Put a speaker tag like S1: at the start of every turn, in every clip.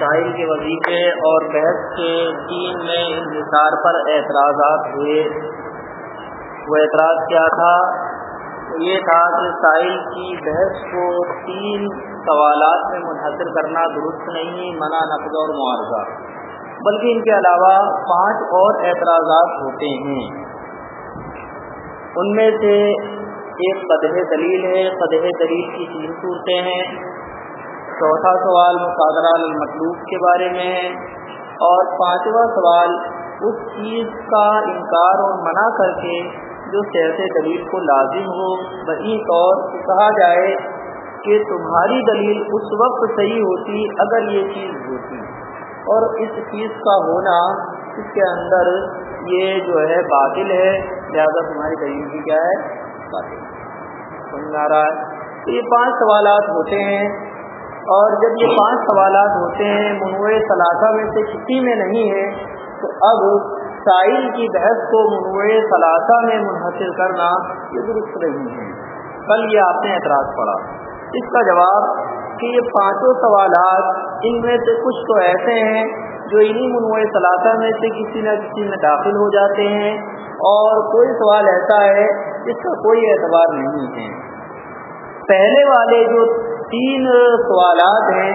S1: مسائل کے وظیفے اور بحث کے دین میں انحصار پر اعتراضات ہوئے۔ وہ اعتراض کیا تھا؟ یہ تھا کہ سائل کی بحث کو تین سوالات میں منحصر کرنا درست نہیں، منع نقد اور معاوضہ بلکہ ان کے علاوہ پانچ اور اعتراضات ہوتے ہیں۔ ان میں سے ایک قدح دلیل ہے۔ قدح دلیل کی تین صورتیں ہیں۔ چوتھا سوال مقادرہ المطلوب کے بارے میں ہے اور پانچواں سوال اس چیز کا انکار اور منع کر کے جو صحت دلیل کو لازم ہو وہی طور کہا جائے کہ تمہاری دلیل اس وقت صحیح ہوتی اگر یہ چیز ہوتی۔ اور اس چیز کا ہونا اس کے اندر یہ جو ہے باطل ہے۔ لہذا تمہاری دلیل کی کیا ہے؟ باطل۔ سمجھ آ رہا ہے۔ تو یہ پانچ سوالات ہوتے ہیں۔ اور جب یہ پانچ سوالات ہوتے ہیں، منوع ثلاثہ میں سے کسی میں نہیں ہے، تو اب سائل کی بحث کو منوع ثلاثہ میں منحصر کرنا یہ درست نہیں ہے۔ کل یہ آپ نے اعتراض پڑا اس کا جواب کہ یہ پانچوں سوالات ان میں سے کچھ تو ایسے ہیں جو انہی منوع ثلاثہ میں سے کسی نہ کسی میں داخل ہو جاتے ہیں اور کوئی سوال ایسا ہے جس کا کوئی اعتبار نہیں ہے۔ پہلے والے جو تین سوالات ہیں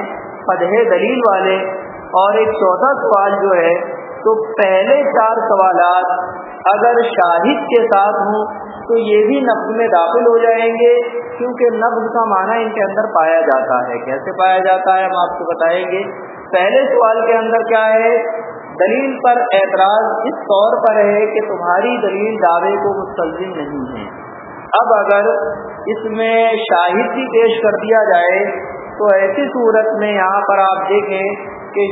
S1: فدح دلیل والے اور ایک چوتھا سوال جو ہے، تو پہلے چار سوالات اگر شاہد کے ساتھ ہوں تو یہ بھی نفز میں داخل ہو جائیں گے، کیونکہ نفز کا معنی ان کے اندر پایا جاتا ہے۔ کیسے پایا جاتا ہے، ہم آپ کو بتائیں گے۔ پہلے سوال کے اندر کیا ہے؟ دلیل پر اعتراض اس طور پر ہے کہ تمہاری دلیل دعوے کو مستلزم نہیں ہے۔ اب اگر اس میں شاہد بھی پیش کر دیا جائے تو ایسی صورت میں یہاں پر آپ دیکھیں کہ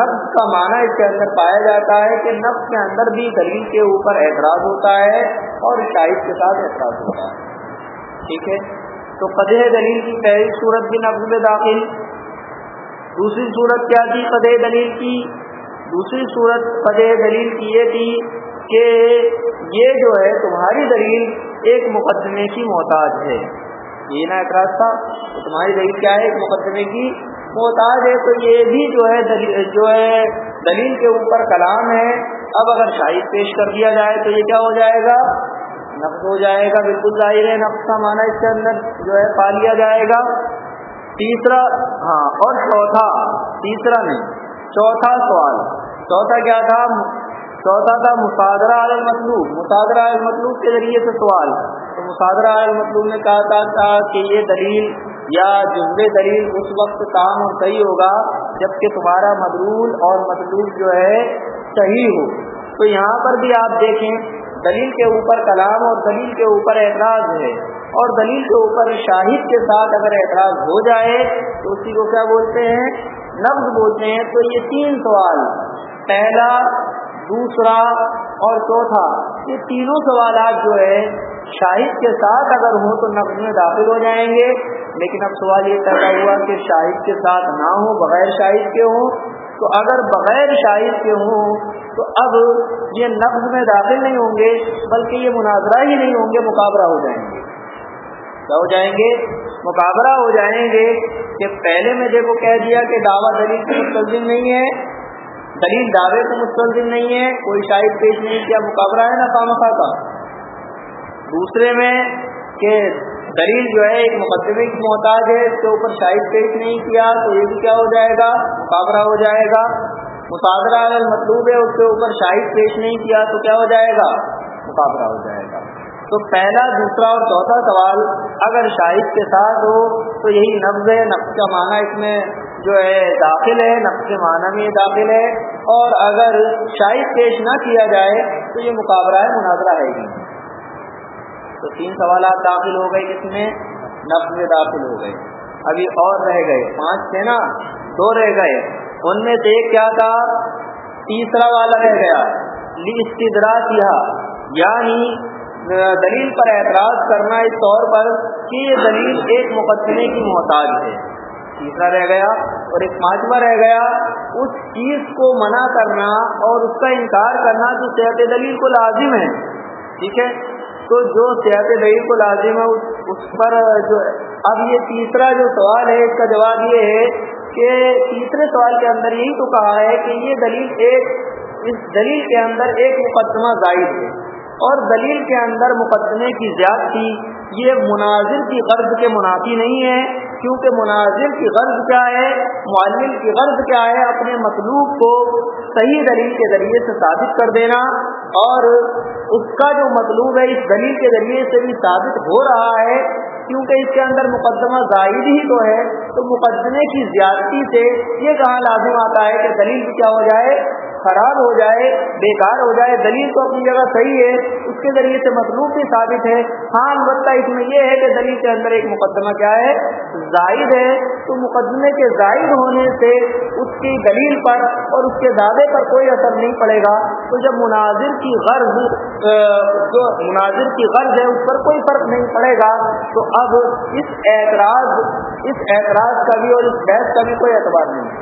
S1: نفس کا معنی اس کے اندر پایا جاتا ہے کہ نفس کے اندر بھی دلیل کے اوپر اعتراض ہوتا ہے اور شاہد کے ساتھ اعتراض ہوتا ہے۔ ٹھیک ہے؟ تو قدح دلیل کی پہلی صورت بھی نفس میں داخل، دوسری صورت کیا تھی قدح دلیل کی؟ دوسری صورت قدح دلیل کی یہ تھی کہ یہ جو ہے تمہاری دلیل ایک مقدمے کی محتاج ہے۔ یہ نا اعتراض تھا تو تمہاری دلیل کیا ہے ایک مقدمے کی محتاج ہے، تو یہ بھی جو ہے دلیل، جو ہے دلیل کے اوپر کلام ہے۔ اب اگر شاہد پیش کر دیا جائے تو یہ کیا ہو جائے گا؟ نفس ہو جائے گا، بالکل ظاہر ہے نفس کا معنی اس کے اندر جو ہے پا لیا جائے گا۔ تیسرا ہاں اور چوتھا، تیسرا نہیں، چوتھا سوال۔ چوتھا کیا تھا؟ چوتھا تھا مصادرہ المطلوب. مصادرہ المطلوب کے ذریعے سے سوال. تو مصادرہ المطلوب نے کہا تھا کہ یہ دلیل یا جملے دلیل اس وقت کام اور صحیح ہوگا جبکہ تمہارا مدرول اور مطلوب جو ہے صحیح ہو. تو یہاں پر بھی آپ دیکھیں، دلیل کے اوپر کلام اور دلیل کے اوپر اعتراض ہے اور دلیل کے اوپر شاہد کے ساتھ اگر اعتراض ہو جائے تو اسی کو کیا بولتے ہیں؟ نفز بولتے ہیں، تو یہ تین سوال. پہلا دوسرا اور چوتھا، یہ تینوں سوالات جو ہے شاہد کے ساتھ اگر ہوں تو نقد میں داخل ہو جائیں گے، لیکن اب سوال یہ پیدا ہوا کہ شاہد کے ساتھ نہ ہوں، بغیر شاہد کے ہوں، تو اگر بغیر شاہد کے ہوں، تو اب یہ نقد میں داخل نہیں ہوں گے، بلکہ یہ مناظرہ ہی نہیں ہوں گے مقابلہ ہو جائیں گے۔ کیا ہو جائیں گے؟ مقابلہ ہو جائیں گے کہ پہلے میں دیکھو کہہ دیا کہ دعویٰ دلیل کی مستلزم نہیں ہے دلیل دعوے کو مستلزم نہیں ہے، کوئی شاہد پیش نہیں کیا، مقابلہ ہے نا خامخواہ کا۔ دوسرے میں کہ دلیل جو ہے، ایک مقدمے کی محتاج ہے، اس کے اوپر شاہد پیش نہیں کیا، تو یہ بھی کیا ہو جائے گا؟ مقابلہ ہو جائے گا۔ مقابلہ اگر مطلوب ہے، اس کے اوپر شاہد پیش نہیں کیا، تو کیا ہو جائے گا؟ مقابلہ ہو جائے گا۔ تو پہلا، دوسرا اور چوتھا سوال، اگر شاہد کے ساتھ ہو، تو یہی نفز ہے نفز کا معنی اس میں جو ہے داخل ہے نفس کے معنی میں داخل ہے اور اگر شاہد پیش نہ کیا جائے تو یہ مقابلہ ہے مناظرہ ہے گی تو تین سوالات داخل ہو گئے اس میں نفس میں داخل ہو گئے۔ ابھی اور رہ گئے، پانچ تھے نا، دو رہ گئے۔ ان میں سے ایک کیا تھا؟ تیسرا والا رہ گیا۔ استدرا کیا یعنی دلیل پر اعتراض کرنا اس طور پر کہ یہ دلیل ایک مقدمے کی محتاج ہے۔ تیسرا رہ گیا اور ایک پانچواں رہ گیا، اس چیز کو منع کرنا اور اس کا انکار کرنا جو صحت دلیل کو لازم ہے، ٹھیک ہے؟ تو جو صحت دلیل کو لازم ہے، اس پر جو اب یہ تیسرا جو سوال ہے، اس کا جواب یہ ہے کہ تیسرے سوال کے اندر یہی تو کہا ہے کہ یہ دلیل ایک اس دلیل کے اندر ایک مقدمہ زائد ہے اور دلیل کے اندر مقدمے کی زیادتی، یہ مناظر کی غرض کے منافی نہیں ہے۔ کیونکہ مناظر کی غرض کیا ہے، معلم کی غرض کیا ہے، اپنے مطلوب کو صحیح دلیل کے ذریعے سے ثابت کر دینا اور اس کا جو مطلوب ہے، اس دلیل کے ذریعے سے بھی ثابت ہو رہا ہے کیونکہ اس کے اندر مقدمہ ظاہر ہی تو ہے، تو مقدمے کی زیادتی سے یہ کہاں لازم آتا ہے کہ دلیل کیا ہو جائے؟ خراب ہو جائے، بیکار ہو جائے۔ دلیل تو اپنی جگہ صحیح ہے، اس کے ذریعے سے مطلوب بھی ثابت ہے۔ ہاں البتہ اس میں یہ ہے کہ دلیل کے اندر ایک مقدمہ کیا ہے، زائد ہے۔ تو مقدمے کے زائد ہونے سے اس کی دلیل پر اور اس کے دعوے پر کوئی اثر نہیں پڑے گا۔ تو جب مناظر کی غرض جو مناظر کی غرض ہے، اس پر کوئی فرق نہیں پڑے گا۔ تو اب اس اعتراض اس اعتراض کا بھی اور اس بحث کا بھی کوئی اعتبار نہیں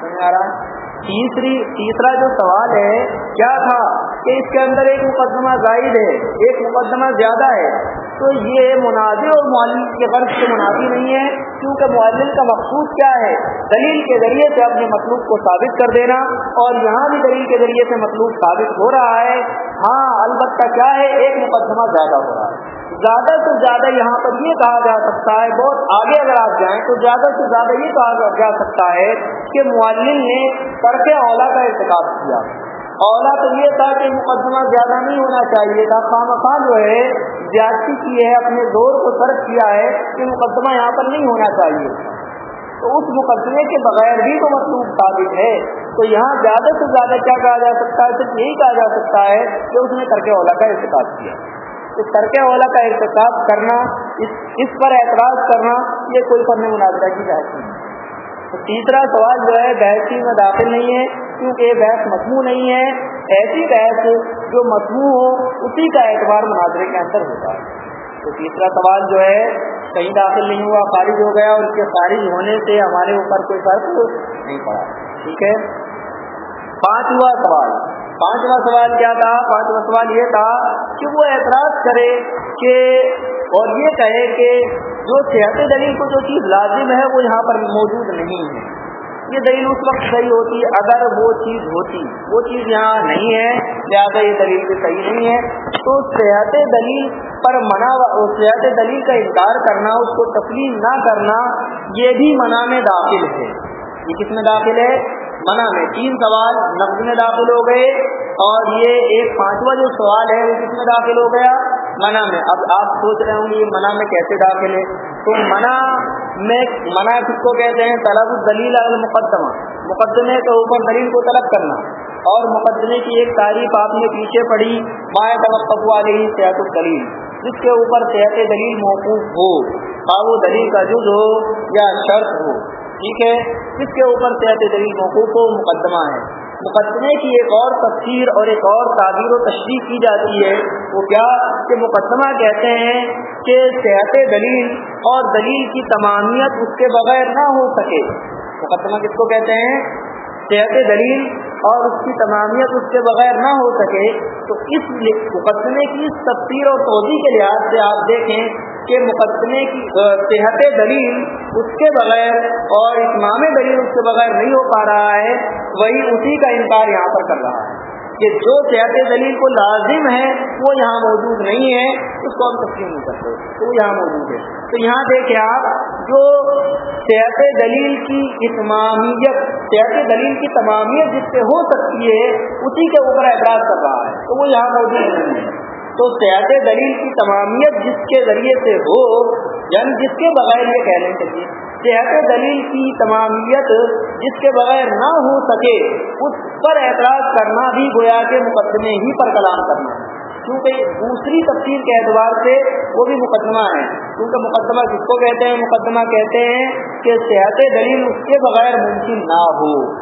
S1: سمجھ آ رہا تیسری، تیسرا جو سوال ہے، کیا تھا کہ اس کے اندر ایک مقدمہ زائد ہے، ایک مقدمہ زیادہ ہے؟ تو یہ مناظر اور معلم کے غرض سے منافی نہیں ہے، کیونکہ معلم کا مقصود کیا ہے؟ دلیل کے ذریعے سے اپنے مطلوب کو ثابت کر دینا اور یہاں بھی دلیل کے ذریعے سے مطلوب ثابت ہو رہا ہے۔ ہاں البتہ کیا ہے؟ ایک مقدمہ زیادہ ہو رہا ہے۔ زیادہ سے زیادہ یہاں پر یہ کہا جا سکتا ہے، بہت آگے اگر آپ جائیں تو زیادہ سے زیادہ یہ کہا جا سکتا ہے کہ معلم نے ترک اولا کا احتکاب کیا۔ اولا تو یہ تھا کہ مقدمہ زیادہ نہیں ہونا چاہیے تھا خام خان جو ہے، زیادتی کی ہے، اپنے دور کو ترک کیا ہے کہ مقدمہ یہاں پر نہیں ہونا چاہیے۔ تو اس مقدمے کے بغیر بھی تو مطلوب ثابت ہے۔ تو یہاں زیادہ سے زیادہ کیا کہا جا سکتا ہے؟ صرف یہی کہا جا سکتا ہے کہ اس نے ترک اولا کا احتکاب کیا۔ تو ترک اولا کا احتکاب کرنا، اس اس پر اعتراض کرنا، یہ کوئی فن مناظرہ کی بحث نہیں تو تیسرا سوال جو ہے بحثی میں داخل نہیں ہے، کیونکہ یہ بحث مصنوع نہیں ہے۔ ایسی بحث جو مصنوع ہو، اسی کا اعتبار مناظرے کے اندر ہوتا ہے۔ تو تیسرا سوال جو ہے، کہیں داخل نہیں ہوا، خارج ہو گیا، اور اس کے خارج ہونے سے ہمارے اوپر کوئی فرق نہیں پڑا۔ ٹھیک ہے؟ پانچواں سوال۔ پانچواں سوال کیا تھا؟ پانچواں سوال یہ تھا کہ وہ اعتراض کرے کہ اور یہ کہے کہ جو صحت دلیل کو جو چیز لازم ہے وہ یہاں پر موجود نہیں ہے۔ یہ دلیل اس وقت صحیح ہوتی، اگر وہ چیز ہوتی، وہ چیز یہاں نہیں ہے، لہٰذا یہ دلیل بھی صحیح نہیں ہے۔ تو صحت دلیل پر منع صحت دلیل کا انکار کرنا، اس کو تسلیم نہ کرنا، یہ بھی منع میں داخل ہے۔ یہ کس میں داخل ہے؟ منع میں تین سوال نقد میں داخل ہو گئے اور یہ ایک پانچواں جو سوال ہے وہ کس میں داخل ہو گیا؟ منع میں۔ اب آپ سوچ رہے ہوں گے یہ منع میں کیسے داخل ہے؟ تو منع میں منع کس کو کہتے ہیں؟ طلب الدلیل المقدمہ۔ مقدمے کے اوپر دلیل کو طلب کرنا۔ اور مقدمے کی ایک تاریخ آپ نے پیچھے پڑھی مائع توقف والی صحت الدلیل۔ جس کے اوپر صحت دلیل موقوف ہو وہ دلیل کا جز ہو یا شرط ہو۔ ٹھیک ہے؟ جس کے اوپر صحت دلیل موقوف و مقدمہ ہے۔ مقدمے کی ایک اور تفسیر اور ایک اور تعبیر و تشریح کی جاتی ہے۔ وہ کیا؟ کہ مقدمہ کہتے ہیں کہ صحت دلیل اور دلیل کی تمامیت اس کے بغیر نہ ہو سکے۔ مقدمہ کس کو کہتے ہیں؟ صحت دلیل اور اس کی تمامیت اس کے بغیر نہ ہو سکے۔ تو اس مقدمے کی اس تفسیر اور توضیع کے لحاظ سے آپ دیکھیں کہ مقدمے کی صحت دلیل اس کے بغیر اور اتمام دلیل اس کے بغیر نہیں ہو پا رہا ہے، وہی اسی کا انکار یہاں پر کر رہا ہے کہ جو صحت دلیل کو لازم ہے، وہ یہاں موجود نہیں ہے، اس کو ہم تسلیم نہیں کرتے، تو وہ یہاں موجود ہے۔ تو یہاں دیکھیں آپ، جو صحت دلیل کی اتمامیت، صحت دلیل کی تمامیت جس سے ہو سکتی ہے، اسی کے اوپر اعتراض کر رہا ہے، تو وہ یہاں موجود نہیں ہے۔ تو صحت دلیل کی تمامیت جس کے ذریعے سے ہو یعنی جس کے بغیر یہ کہنے کے لیے صحت دلیل کی تمامیت جس کے بغیر نہ ہو سکے، اس پر اعتراض کرنا بھی گویا کے مقدمے ہی پر کلام کرنا کیونکہ دوسری تفصیل کے اعتبار سے وہ بھی مقدمہ ہے۔ کیونکہ مقدمہ کس کو کہتے ہیں؟ مقدمہ کہتے ہیں کہ صحت دلیل اس کے بغیر ممکن نہ ہو۔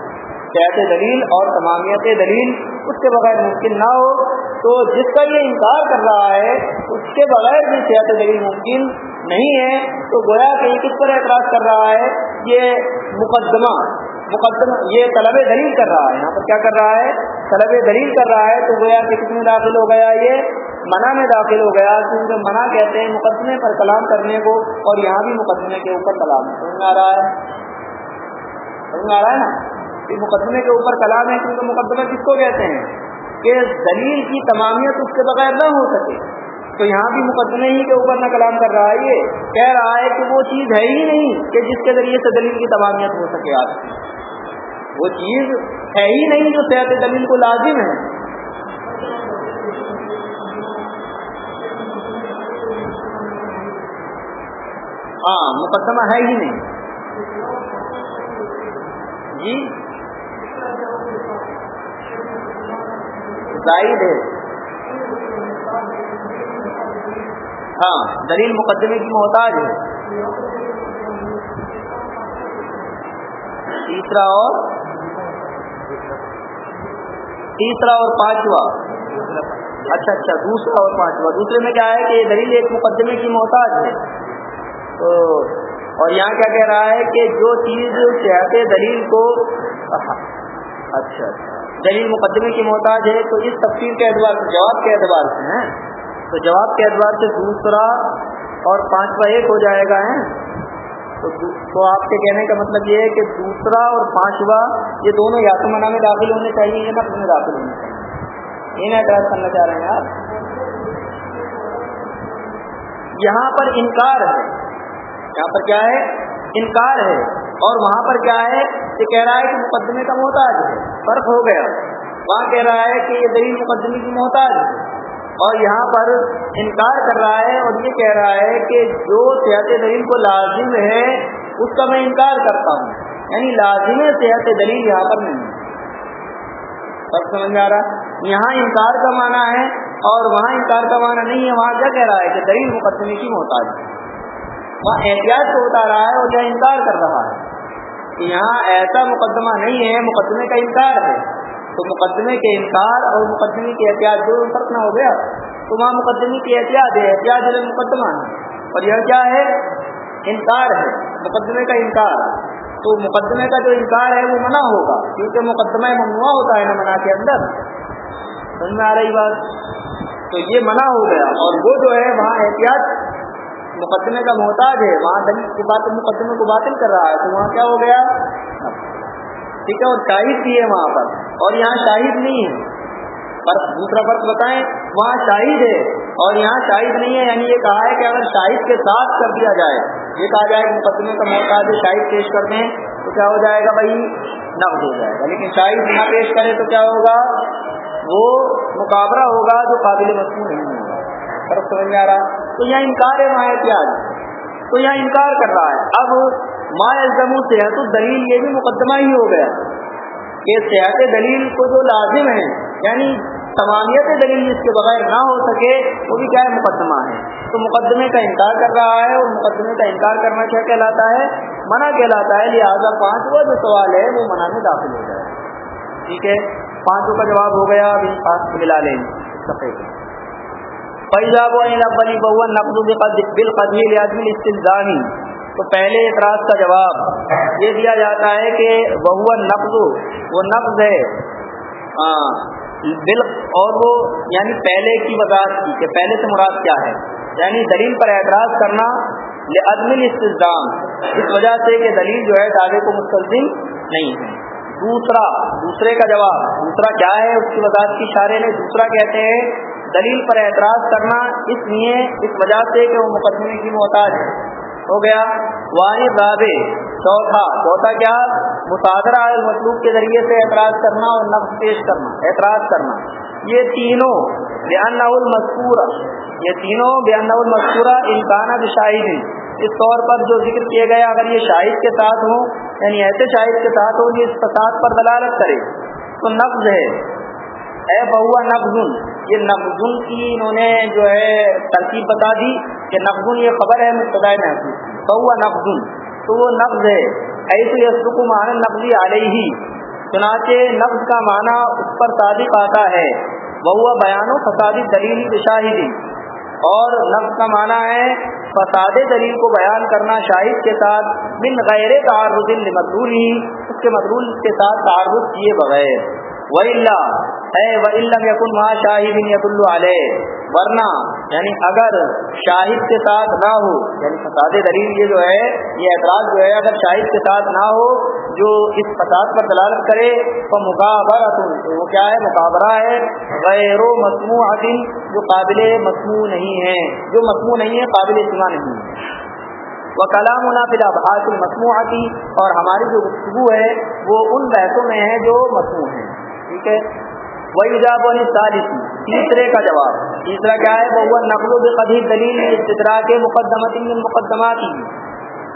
S1: صحت دلیل اور تمامیت دلیل اس کے بغیر ممکن نہ ہو۔ تو جس کا یہ انکار کر رہا ہے، اس کے بغیر بھی صحت دلیل ممکن نہیں ہے۔ تو گویا کہ یہ کس پر اعتراض کر رہا ہے؟ یہ مقدمہ مقدمہ، یہ طلب دلیل کر رہا ہے۔ یہاں پر کیا کر رہا ہے؟ طلب دلیل کر رہا ہے۔ تو گویا کہ کس میں داخل ہو گیا یہ؟ منع میں داخل ہو گیا۔ کیونکہ منع کہتے ہیں مقدمے پر کلام کرنے کو اور یہاں بھی مقدمے کے اوپر کلام۔ سمجھ آ رہا ہے؟ سمجھ آ رہا ہے نا؟ کہ مقدمے کے اوپر کلام ہے کیونکہ مقدمہ کس کو کہتے ہیں؟ کہ دلیل کی تمامیت اس کے بغیر نہ ہو سکے۔ تو یہاں بھی مقدمے ہی کے اوپر نہ کلام کر رہا ہے، یہ کہہ رہا ہے کہ وہ چیز ہے ہی نہیں کہ جس کے ذریعے سے دلیل کی تمامیت ہو سکے آج۔ وہ چیز ہے ہی نہیں جو صحت دلیل کو لازم ہے۔ ہاں مقدمہ ہے ہی نہیں۔ جی؟ زائد ہے۔ ہاں دلیل مقدمے کی محتاج ہے۔ تیسرا اور تیسرا اور پانچواں۔ اچھا اچھا دوسرا اور پانچواں۔ دوسرے میں کیا ہے کہ یہ دلیل ایک مقدمے کی محتاج ہے۔ تو، اور یہاں کیا کہہ رہا ہے کہ جو چیز صحت دلیل کو اچھا اچھا۔ دلیل مقدمے کی محتاج ہے، تو اس تفصیل کے اعتبار سے، جواب کے اعتبار سے ہیں۔ تو جواب کے اعتبار سے دوسرا اور پانچواں ایک ہو جائے گا ہے تو آپ کے کہنے کا مطلب یہ ہے کہ دوسرا اور پانچواں، یہ دونوں یا تو منع میں داخل ہونے چاہیے یا نقل میں داخل ہونے چاہیے۔ یہ اعتراض کرنا چاہ رہے ہیں آپ۔ یہاں پر انکار ہے۔ یہاں پر کیا ہے؟ انکار ہے۔ اور وہاں پر کیا ہے؟ کہ کہہ رہا ہے کہ مقدمے کا محتاج ہے، فرق ہو گیا۔ وہاں کہہ رہا ہے کہ یہ دلیل مقدمے کی محتاج ہے۔ اور یہاں پر انکار کر رہا ہے اور یہ کہہ رہا ہے کہ جو صحت دلیل کو لازم ہے، اس کا میں انکار کرتا ہوں۔ یعنی لازم صحت دلیل یہاں پر نہیں۔ سب سمجھ آ رہا؟ یہاں انکار کا معنی ہے اور وہاں انکار کا معنی نہیں ہے، وہاں کیا کہہ رہا ہے کہ دلیل مقدمے کی محتاج ہے۔ وہاں احتیاط کو بتا رہا ہے اور یہاں انکار کر رہا ہے۔ یہاں ایسا مقدمہ نہیں ہے، مقدمے کا انکار ہے۔ تو مقدمے کے انکار اور مقدمے کی احتیاط جو فرق نہ ہو گیا۔ تو وہاں مقدمے کی احتیاط ہے، احتیاط مقدمہ ہے۔ اور یہ کیا ہے؟ انکار ہے، مقدمے کا انکار۔ تو مقدمے کا جو انکار ہے وہ منع ہوگا، کیونکہ مقدمہ ممنوع ہوتا ہے نہ منع کے اندر۔ سمجھ میں آ رہی بات؟ تو یہ منع ہو گیا۔ اور وہ جو ہے، وہاں احتیاط مقدمے کا محتاج ہے، وہاں دلیل کی بات مقدمے کو باطل کر رہا ہے، تو وہاں کیا ہو گیا؟ ٹھیک ہے، اور شاہد بھی ہے وہاں پر، اور یہاں شاہد نہیں ہے۔ فرق دوسرا فرق بتائیں، وہاں شاہد ہے، اور یہاں شاہد نہیں ہے یعنی یہ کہا ہے کہ اگر شاہد کے ساتھ کر دیا جائے، یہ کہا جائے کہ مقدمے کا محتاج ہے، شاہد پیش کر دیں، تو کیا ہو جائے گا بھائی؟ نقد ہو جائے گا۔ لیکن شاہد نہ پیش کرے تو کیا ہوگا؟ وہ مقابلہ ہوگا جو قابل مصنوع نہیں ہوگا فرق سمجھ آ رہا تو یہاں انکار ہے وہاں احتیاط تو یہاں انکار کر رہا ہے۔ اب ما الزم صحت الدلیل یہ بھی مقدمہ ہی ہو گیا کہ صحت دلیل کو جو لازم ہے یعنی تمامیت دلیل جس کے بغیر نہ ہو سکے، وہ بھی کیا ہے؟ مقدمہ ہے۔ تو مقدمے کا انکار کر رہا ہے اور مقدمے کا انکار کرنا کیا کہلاتا ہے؟ منع کہلاتا ہے۔ لہٰذا پانچواں جو سوال ہے، وہ منع میں داخل ہو جائے۔ ٹھیک ہے؟ پانچوں کا جواب ہو گیا۔ ابھی پانچ ملا لیں۔ سفید پیجاب بنی بہو نقد بالقدیل استلزامی تو پہلے اعتراض کا جواب یہ دیا جاتا ہے کہ وہ نقض وہ نقض ہے ہاں بل اور وہ یعنی پہلے کی وضاحت کی کہ پہلے سے مراد کیا ہے۔ یعنی دلیل پر اعتراض کرنا عدم استظام اس وجہ سے کہ دلیل جو ہے دعوے کو مستلزم نہیں ہے۔ دوسرا، دوسرے کا جواب، دوسرا کیا ہے؟ اس کی وضاحت کی اشارے نے۔ دوسرا کہتے ہیں دلیل پر اعتراض کرنا اس لیے اس وجہ سے کہ وہ مقدمے کی محتاج ہے ہو گیا۔ واحد رابع چوتھا۔ چوتھا کیا؟ مصادرہ مطلوب کے ذریعے سے اعتراض کرنا اور نقص پیش کرنا۔ اعتراض کرنا۔ یہ تینوں بیان المذکورہ۔ یہ تینوں بیان المذکورہ امکانہ شاہد اس طور پر جو ذکر کیے گئے، اگر یہ شاہد کے ساتھ ہوں یعنی ایسے شاہد کے ساتھ ہوں یہ اس فساد پر دلالت کرے۔ تو نقض ہے۔ اے بہوا نقزن یہ نقزن کی انہوں نے جو ہے ترکیب بتا دی کہ نقزن یہ خبر ہے مبتدا محسوس بہوا نقزن تو وہ نقض ہے۔ ایسے یسرک معنی نقضی علیہ۔ ہی چنانچہ نقض کا معنی اس پر صادق آتا ہے۔ بہوا بیان و فسادی دلیل شاہدی اور نقص کا معنی ہے، فساد دلیل کو بیان کرنا شاہد کے ساتھ بن غیر تعارض مدرول ہی اس کے مدرول کے ساتھ تعارف کیے بغیر۔ یقن وہاں شاہد یت علیہ ورنہ یعنی اگر شاہد کے ساتھ نہ ہو یعنی فساد دلیل یہ جو ہے، یہ اعتراض جو ہے، اگر شاہد کے ساتھ نہ ہو، جو اس فساد پر دلالت کرے تو مقابرہ تو وہ کیا ہے؟ مقابرہ ہے غیر و مصنوع جو قابل مصنوع نہیں ہے، جو مصنوع نہیں ہے، قابل اجتماع نہیں ہے۔ وہ کلام منافل آباد مصنوعاتی اور ہماری جو گفتگو ہے، وہ ان بحثوں میں ہے جو مصنوع ہیں۔ ٹھیک ہے؟ وہی جاب ثالث تیسرے کا جواب۔ تیسرا کیا ہے؟ وہ نقل و قدی دلیل استطرا کے مقدمات مقدمات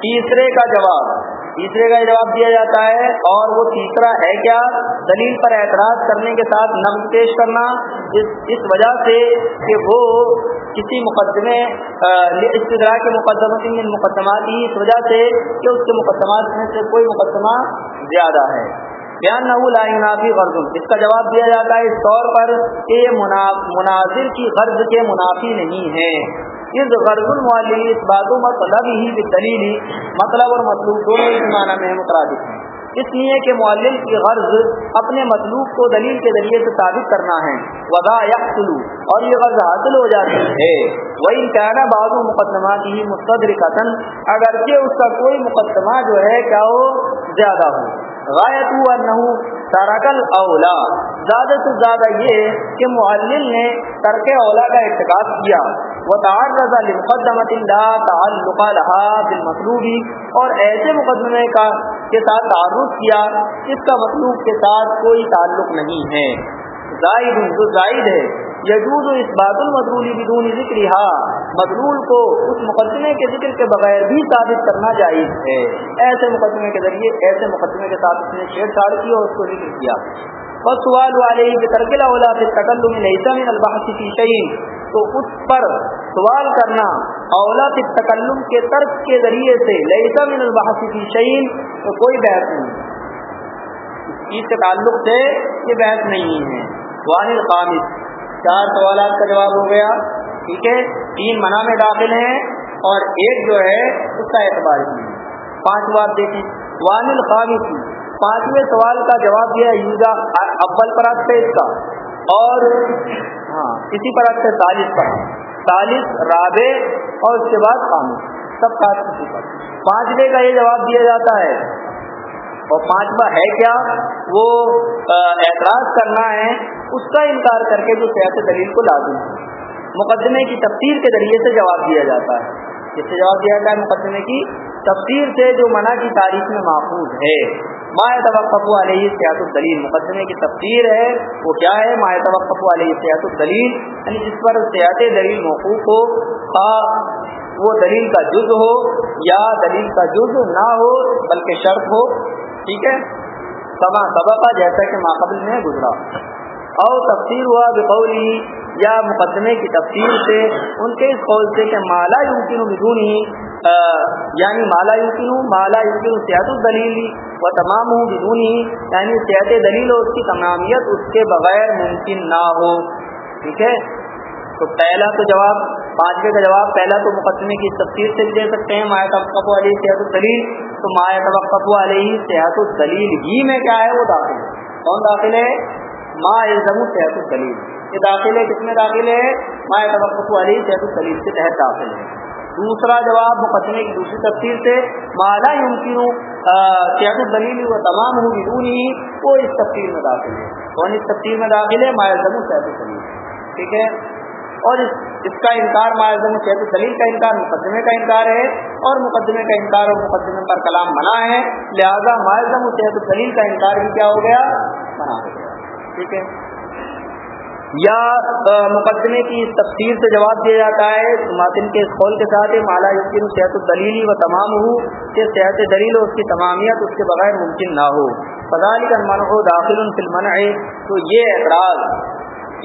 S1: تیسرے کا جواب۔ تیسرے کا جواب دیا جاتا ہے، اور وہ تیسرا ہے کیا؟ دلیل پر اعتراض کرنے کے ساتھ نقد پیش کرنا۔ اس اس وجہ سے کہ وہ کسی مقدمے استدرا کے مقدمات مقدمات ہی اس وجہ سے کہ اس کے مقدمات میں سے کوئی مقدمہ زیادہ ہے۔ بیان نہ منافی غرض اس کا جواب دیا جاتا ہے، اس طور پر کہ مناظر کی غرض کے منافی نہیں ہے۔ اس غرض المعلی اس باتوں مطلب ہی دلیل مطلب اور مطلوب دونوں اس معنی میں مترادف ہیں۔ اس لیے کہ معلل کی غرض اپنے مطلوب کو دلیل کے ذریعے سے ثابت کرنا ہے۔ ودا یکلو اور یہ غرض حاصل ہو جاتی ہے۔ وہی کہنا بعض مقدمات ہی مستدر قطن اگرچہ اس کا کوئی مقدمہ جو ہے، کیا ہو؟ زیادہ ہو۔ غایت ترکل اولا زیادہ سے زیادہ یہ کہ معلل نے ترک اولا کا ارتکاب کیا. وہ تعرض لمقدمت لا تعلق لها بالمطلوب. اور ایسے مقدمے کا کے ساتھ تعارف کیا، اس کا مطلوب کے ساتھ کوئی تعلق نہیں ہے۔ زائد جو زائد ہے۔ یجوز اس بات المدرولی بدون ذکر مدرول کو اس مقدمے کے ذکر کے بغیر بھی ثابت کرنا جائز ہے۔ ایسے مقدمے کے ذریعے، ایسے مقدمے کے ساتھ اس نے چھیڑ چھاڑ کی اور اس کو ذکر کیا۔ بس سوال والے ترکلا اولا پھر تکل میں الباحث کی شعین تو اس پر سوال کرنا اولا پھر تکلم کے ترک کے ذریعے سے لئیسا من کی شعین تو کوئی بحث نہیں۔ اس کے تعلق سے یہ بحث نہیں ہے۔ وان الخامس چار سوالات کا جواب ہو گیا۔ ٹھیک ہے؟ تین منع میں داخل ہیں اور ایک جو ہے اس کا اعتبار کی پانچ بات دیکھیں۔ وان الخامس۔ پانچویں سوال کا جواب دیا یوزا اول پرات سے اس کا۔ اور ہاں اسی پرات سے تالیس پر تالیس رابع اور اس کے بعد خاموش سب کا پانچویں کا یہ جواب دیا جاتا ہے۔ اور پانچواں ہے کیا؟ وہ اعتراض کرنا ہے اس کا انکار کر کے جو سیاست دلیل کو لازم ہے۔ مقدمے کی تفسیر کے ذریعے سے جواب دیا جاتا ہے۔ جس سے جواب دیا جاتا ہے مقدمے کی تفسیر سے جو منع کی تاریخ میں محفوظ ہے۔ ماہ توقف علیہ سیاست الدلیل۔ مقدمے کی تفسیر ہے، وہ کیا ہے؟ ماہ توقف علیہ سیاست الدلیل۔ یعنی جس پر سیاحت دلیل موقوف ہو وہ دلیل کا جز ہو یا دلیل کا جز نہ ہو، بلکہ شرط ہو۔ ٹھیک ہے؟ سبا سبقہ جیسا کہ ماقبل میں گزرا۔ اور تفسیر ہوا بقولی، یا مقدمے کی تفسیر سے، ان کے اس قول سے کہ مالا یمکن بدون ہی یعنی مالا یمکن مالا یمکن صحت الدلیل و تمام ہوں بدون ہی یعنی صحت دلیل اور اس کی، تمامیت اس کے بغیر ممکن نہ ہو۔ ٹھیک ہے؟ تو پہلا تو جواب، پانچویں کا جواب، پہلا تو مقدمے کی تفسیر سے بھی دے سکتے ہیں مایا توقف علیہ صحت الدلیل تو مایا توقف علیہ صحت الدلیل ہی میں کیا ہے؟ وہ داخل کون داخل ہے؟ ما الزم صحت الدلیل یہ داخل ہے، کس میں داخل ہے؟ ما توقف علی صحت الدلیل کے تحت داخل ہے۔ دوسرا جواب مقدمے کی دوسری تفصیل سے مالا یمکن صحت الدلیل و تمام ہوں بدون ہی وہ اس تفصیل میں داخل ہے۔ کون اس تفصیل میں داخل ہے؟ ما الزم صحت الدلیل ٹھیک ہے؟ اور اس اس کا انکار معذم صحت الدلیل کا انکار، مقدمے کا انکار ہے۔ اور مقدمے کا انکار اور مقدمے پر کلام منع ہے، لہذا معذم صحت الدلیل کا انکار بھی کیا ہو گیا؟ منع ہو گیا۔ ٹھیک ہے؟ یا مقدمے کی اس تفسیر سے جواب دیا جاتا ہے ماتن کے قول کے ساتھ مالا یقین صحت الدلیلی و تمام ہو کہ صحت دلیل اس کی تمامیت اس کے بغیر ممکن نہ ہو۔ فضالی کا من ہو داخل فلمن ہے تو یہ اعتراض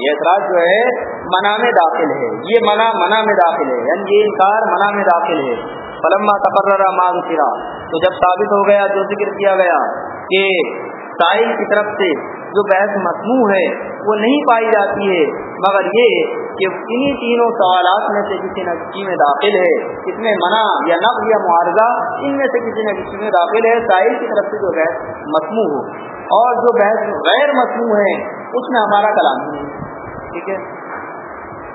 S1: یہ اعتراض جو ہے، منع میں داخل ہے۔ یہ منع منع میں داخل ہے۔ یعنی یہ انکار منع میں داخل ہے۔ فلما تقرر مان سرا تو جب ثابت ہو گیا، جو ذکر کیا گیا، کہ سائل کی طرف سے جو بحث مصنوع ہے، وہ نہیں پائی جاتی ہے۔ مگر یہ کہ انہیں تینوں سوالات میں سے کسی نہ کسی میں داخل ہے۔ اس میں منع یا نقل یا معارضہ ان میں سے کسی نہ کسی میں داخل ہے۔ ساحل کی طرف سے جو بحث مصنوع ہو۔ اور جو بحث غیر مصنوع ہے، اس میں ہمارا کلام نہیں۔ ہے ٹھیک ہے؟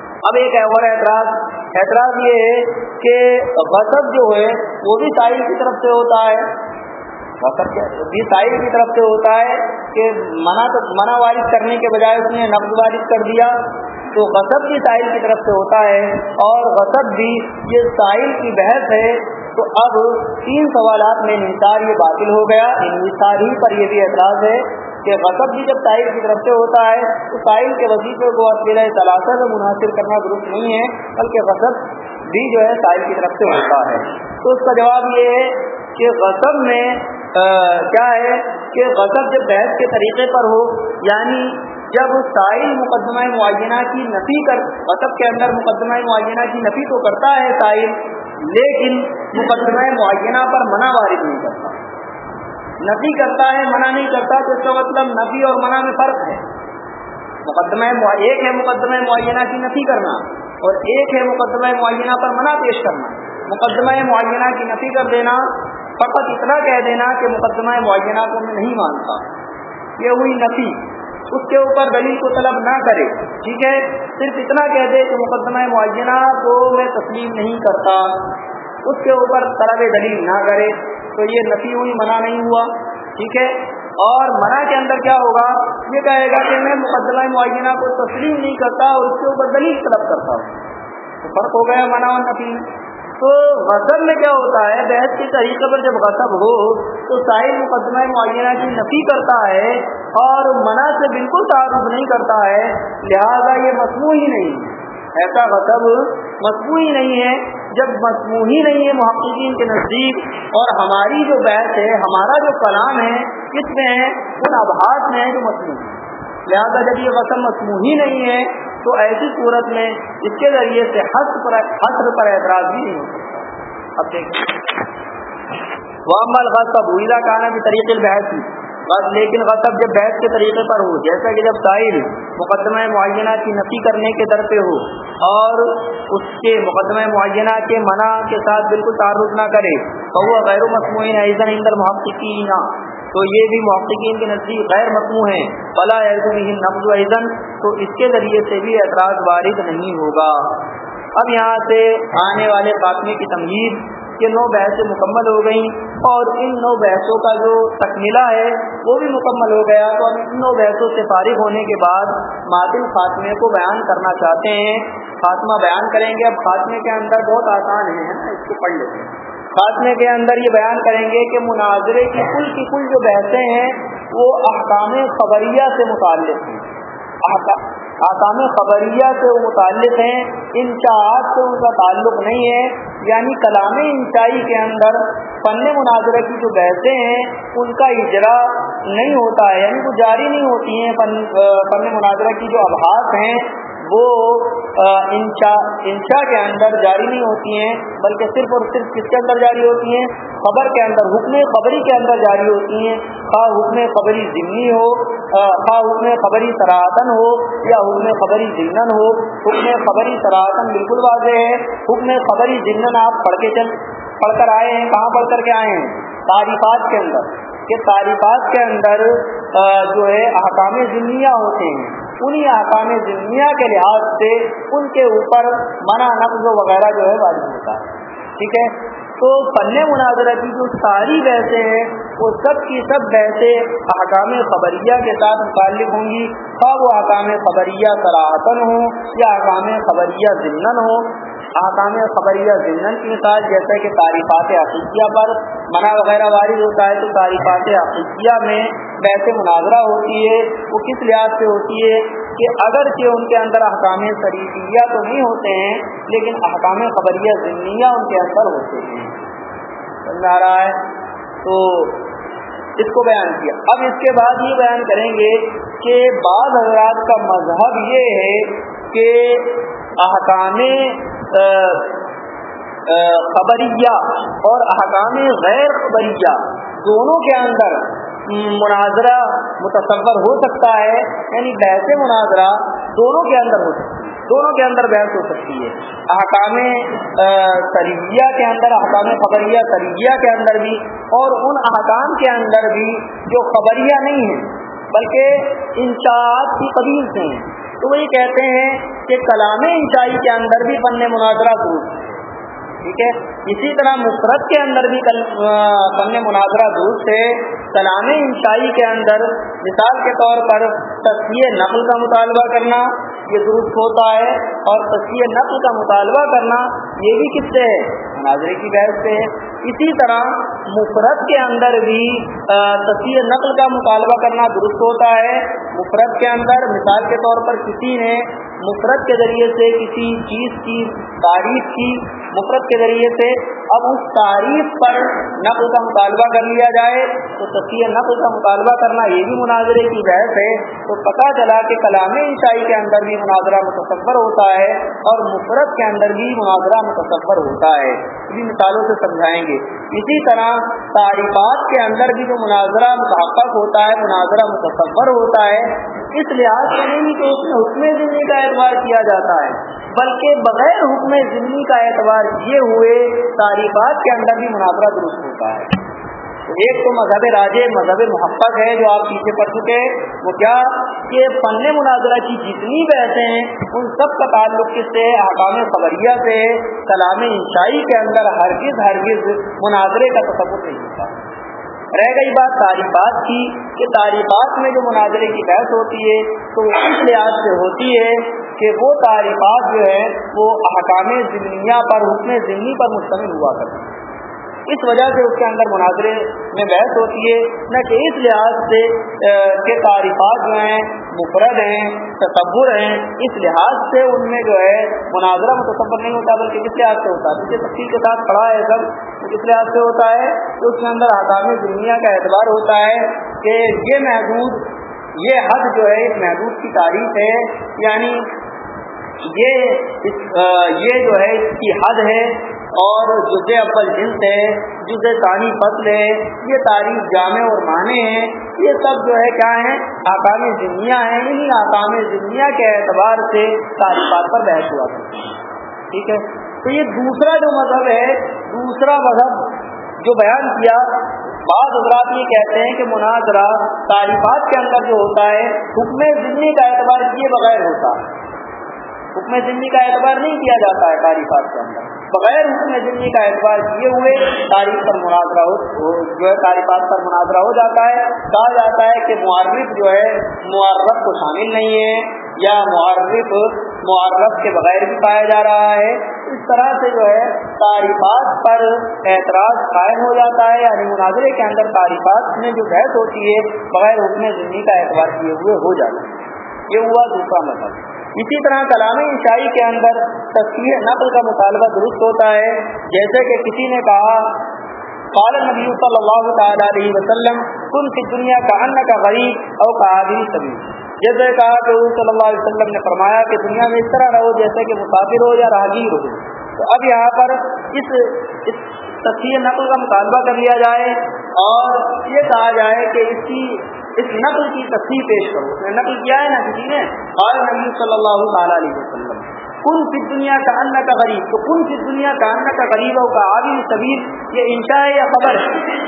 S1: اب ایک اور اعتراض۔ اعتراض یہ ہے کہ غصب جو ہے، وہ بھی ساحل کی طرف سے ہوتا ہے۔ یہ سائل کی طرف سے ہوتا ہے کہ منع تو منع وارد کرنے کے بجائے اس نے نقد وارد کر دیا۔ تو غصب بھی ساحل کی طرف سے ہوتا ہے اور غصب بھی یہ ساحل کی بحث ہے۔ تو اب تین سوالات میں انحصار یہ باطل ہو گیا۔ انحصار ہی پر یہ بھی اعتراض ہے کہ غصب بھی جب ساحل کی طرف سے ہوتا ہے، تو ساحل کے وظیفے کو اکیلا تلاشا میں منحصر کرنا درست نہیں ہے، بلکہ غصب بھی جو ہے ساحل کی طرف سے ہوتا ہے۔ تو اس کا جواب یہ ہے کہ غصب میں کیا ہے کہ غصب جب بحث کے طریقے پر ہو یعنی جب سائل مقدمہ معینہ کی نفی کر غصب کے اندر مقدمہ معینہ کی نفی تو کرتا ہے سائل، لیکن مقدمہ معینہ پر منع وارد نہیں کرتا۔ نفی کرتا ہے، منع نہیں کرتا، تو اس کا مطلب نفی اور منع میں فرق ہے۔ مقدمہ ایک ہے مقدمہ معینہ کی نفی کرنا، اور ایک ہے مقدمہ معینہ پر منع پیش کرنا۔ مقدمہ معینہ کی نفی کر دینا فقط اتنا کہہ دینا کہ مقدمہ معینہ کو میں نہیں مانتا۔ یہ ہوئی نفی۔ اس کے اوپر دلیل کو طلب نہ کرے۔ ٹھیک ہے؟ صرف اتنا کہہ دے کہ مقدمہ معینہ کو میں تسلیم نہیں کرتا۔ اس کے اوپر طلب دلیل نہ کرے۔ تو یہ نفی ہوئی منع نہیں ہوا۔ ٹھیک ہے؟ اور منع کے اندر کیا ہوگا؟ یہ کہے گا کہ میں مقدمہ معینہ کو تسلیم نہیں کرتا اور اس کے اوپر دلیل طلب کرتا ہوں۔ تو فرق ہو گیا منع اور نفی۔ میں تو غصب میں کیا ہوتا ہے؟ بحث کے طریقے پر جب غصب ہو تو ساحل مقدمہ معینہ کی نفی کرتا ہے اور منع سے بالکل تعارف نہیں کرتا ہے، لہذا یہ مصنوع ہی نہیں۔ ایسا غصب مصنوع ہی نہیں ہے۔ جب مصنوع ہی نہیں ہے محققین کے نزدیک اور ہماری جو بحث ہے، ہمارا جو کلام ہے کس میں ہے، ان ابحاس میں ہے جو مصنوع ہے لہٰذا جب یہ غصب مصنوع ہی نہیں ہے تو ایسی صورت میں اس کے ذریعے سے حسر پر حسر پر اعتراض بھی نہیں ہو اب دیکھیں۔ وہ عمل غصب ہوئیلا کہنا بھی طریقے بحث تھی بس لیکن غصب جب بحث کے طریقے پر ہو، جیسا کہ جب ساحل مقدمہ معینہ کی نفی کرنے کے در پہ ہو، اور اس کے مقدمہ معینہ کے منع کے ساتھ بالکل تعارف نہ کرے تو وہ غیر مصنوعین ایزن اندر محققین تو یہ بھی محققین کے نزدیک غیر مصنوع ہیں. فلا نقض و ایزن تو اس کے ذریعے سے بھی اعتراض وارد نہیں ہوگا. اب یہاں سے آنے والے خاتمے کی تمہید یہ نو بحثیں مکمل ہو گئیں اور ان نو بحثوں کا جو تکمیلہ ہے، وہ بھی مکمل ہو گیا تو اب ان نو بحثوں سے فارغ ہونے کے بعد معدل خاتمے کو بیان کرنا چاہتے ہیں. خاتمہ بیان کریں گے. اب خاتمے کے اندر بہت آسان ہے اس کو پڑھ لیتے ہیں. خاتمے کے اندر یہ بیان کریں گے کہ مناظرے کی کل کی کل جو بحثیں ہیں، وہ احکام خبریہ سے متعلق ہیں۔ احکام خبریہ سے وہ متعلق ہیں انشاعات سے ان کا تعلق نہیں ہے۔ یعنی کلام انشائی کے اندر فن مناظرہ کی جو بحثیں ہیں، ان کا اجرا نہیں ہوتا ہے یعنی وہ جاری نہیں ہوتی ہیں فن فن مناظرہ کی جو ابحاس ہیں۔ وہ انشا انشا کے اندر جاری نہیں ہوتی ہیں، بلکہ صرف اور صرف کس کے اندر جاری ہوتی ہیں؟ خبر کے اندر، حکم خبری کے اندر جاری ہوتی ہیں۔ خواہ حکم خبری ضمنی ہو خواہ حکم خبری سراہتن ہو یا حکم خبری ضمن ہو، حکم خبری سراہتن بالکل واضح ہے۔ حکم خبری ضمن آپ پڑھ کے چل، پڑھ کر آئے ہیں، کہاں پڑھ کر کے آئے ہیں؟ تعریفات کے اندر۔ کہ تعریفات کے اندر جو ہے، احکام ضمنیہ ہوتے ہیں۔ انہیں احکام دنیا کے لحاظ سے ان کے اوپر منع نقض وغیرہ جو ہے واضح ہوتا ہے۔ ٹھیک ہے؟ تو فن مناظرہ کی جو ساری بحثیں ہیں، وہ سب کی سب بحثیں احکام خبریہ کے ساتھ متعلق ہوں گی۔ خواہ وہ احکام خبریہ سراہتن ہوں یا احکام خبریہ ضمن ہوں احکام خبریہ ضمن کی مثال جیسے کہ تعریفات عقیقیہ پر منع وغیرہ وارد ہوتا ہے تو تعریفات عقیقیہ میں ویسے مناظرہ ہوتی ہے، وہ کس لحاظ سے ہوتی ہے کہ اگر کہ ان کے اندر احکام شریفیہ تو نہیں ہوتے ہیں، لیکن احکام خبریہ ضمنیہ ان کے اندر ہوتے ہیں۔ سمجھ آ رہا ہے؟ تو اس کو بیان کیا۔ اب اس کے بعد یہ بیان کریں گے کہ بعض حضرات کا مذہب یہ ہے کہ احکام خبریہ اور احکام غیر خبریہ دونوں کے اندر مناظرہ متصور ہو سکتا ہے یعنی بحث مناظرہ دونوں کے اندر ہو سکتی ہے، دونوں کے اندر بحث ہو سکتی ہے۔ احکام سریہ کے اندر، احکام خبریہ سریہ کے اندر بھی اور ان احکام کے اندر بھی جو خبریہ نہیں ہیں، بلکہ انشاعت کی قبیل سے ہیں۔ تو وہ یہ کہتے ہیں کہ کلام انشائی کے اندر بھی فن مناظرہ ضرور ٹھیک ہے؟ اسی طرح مفرت کے اندر بھی فن مناظرہ دور سے کلام انشائی کے اندر مثال کے طور پر تصویر نقل کا مطالبہ کرنا یہ درست ہوتا ہے اور تصویر نقل کا مطالبہ کرنا یہ بھی کس سے ہے؟ مناظرے کی بحث سے ہے۔ اسی طرح مفرت کے اندر بھی تصویر نقل کا مطالبہ کرنا درست ہوتا ہے۔ مفرت کے اندر مثال کے طور پر کسی نے مفرت کے ذریعے سے کسی چیز کی تعریف کی۔ مفرت کے ذریعے سے اب اس تعریف پر نقل کا مطالبہ کر لیا جائے۔ تو تصویر نقل کا مطالبہ کرنا یہ بھی مناظرے کی بحث ہے۔ تو پتہ چلا کہ کلام عیسائی کے اندر بھی مناظرہ متصور ہوتا ہے اور مفرت کے اندر بھی مناظرہ متصور ہوتا ہے۔ اسی مثالوں سے سمجھائیں گے۔ اسی طرح تعریفات کے اندر بھی جو مناظرہ متحق ہوتا ہے، مناظرہ متصور ہوتا ہے، اس لحاظ سے نہیں کہ اس میں حکم ضمنی کا اعتبار کیا جاتا ہے، بلکہ بغیر حکم ضمنی کا اعتبار کیے ہوئے تعریفات کے اندر بھی مناظرہ درست ہوتا ہے۔ ایک تو مذہب راجے، مذہب محبت ہے جو آپ پیچھے پڑ چکے وہ کیا کہ فن مناظرہ کی جتنی بحثیں ہیں، ان سب کا تعلق کس سے احکام خبریہ سے کلام انشائی کے اندر ہرگز ہرگز مناظرے کا تصور نہیں ہوتا۔ رہ گئی بات تعریفات کی، کہ تعریفات میں جو مناظرے کی بحث ہوتی ہے، تو وہ اس لحاظ سے ہوتی ہے کہ وہ تعریفات جو ہے وہ احکام ضمنیہ پر، حکم ضمنی پر مشتمل ہوا کرتی ہیں۔ اس وجہ سے اس کے اندر مناظرے میں بحث ہوتی ہے، نہ کہ اس لحاظ سے کہ تعریفات جو ہیں، مفرد ہیں تصور ہیں، اس لحاظ سے ان میں جو ہے مناظرہ متصور نہیں ہوتا، بلکہ کس لحاظ سے ہوتا ہے۔ کیونکہ تفصیل کے ساتھ پڑھا ہے سب کس لحاظ سے ہوتا ہے تو اس کے اندر آگامی دنیا کا اعتبار ہوتا ہے کہ یہ محدود، یہ حد جو ہے اس محدود کی تعریف ہے۔ یعنی یہ یہ جو ہے اس کی حد ہے اور جز اول جنس ہے جز ثانی فصل ہے یہ تاریخ جامع اور معنی ہیں یہ سب جو ہے کیا ہیں؟ آکام ذمیا ہیں۔ انہیں آکام ذمیا کے اعتبار سے تعریفات پر بحث ہوا کرتے ہیں۔ ٹھیک ہے؟ تو یہ دوسرا جو مذہب ہے، دوسرا مذہب جو بیان کیا، بعض حضرات یہ کہتے ہیں کہ مناظرہ تعریفات کے اندر جو ہوتا ہے، حکم ضمنی کا اعتبار کیے بغیر ہوتا۔ ہے حکم ضمنی کا اعتبار نہیں کیا جاتا ہے تعریفات کے اندر۔ بغیر حکم ضمنی کا اعتبار کیے ہوئے تاریخ پر مناظرہ ہو جو ہے تعریفات پر مناظرہ ہو جاتا ہے۔ کہا جاتا ہے کہ معرف جو ہے، معرف کو شامل نہیں ہے یا معرف معرف کے بغیر بھی پایا جا رہا ہے۔ اس طرح سے جو ہے تعریفات پر اعتراض قائم ہو جاتا ہے۔ یعنی مناظرے کے اندر تعریفات میں جو بحث ہوتی ہے، بغیر حکم ضمنی کا اعتبار کیے ہوئے ہو جاتا ہے۔ یہ ہوا دوسرا مطلب اسی طرح کلام عیسائی کے اندر تصویر نقل کا مطالبہ درست ہوتا ہے، جیسے کہ کسی نے کہا، قال نبی صلی اللہ تعالیٰ علیہ وسلم، کن کی دنیا کا ان کا غریب اور کا سبھی جیسے کہا کہ صلی اللہ علیہ وسلم نے فرمایا کہ دنیا میں اس طرح رہو جیسے کہ مسافر ہو یا راہگیر ہو۔ تو اب یہاں پر اس تصویر نقل کا مطالبہ کر لیا جائے اور یہ کہا جائے کہ اس کی اس نقل کی تصویر پیش کرو۔ اس نے نقل کیا ہے نا کسی نے؟ اور نبی صلی اللہ تعالیٰ علیہ وسلم، کن فی دنیا کا ان کا غریب تو کن فی دنیا کا ان کا غریب کا عابل طبیب یہ انشا ہے یا خبر؟ ہے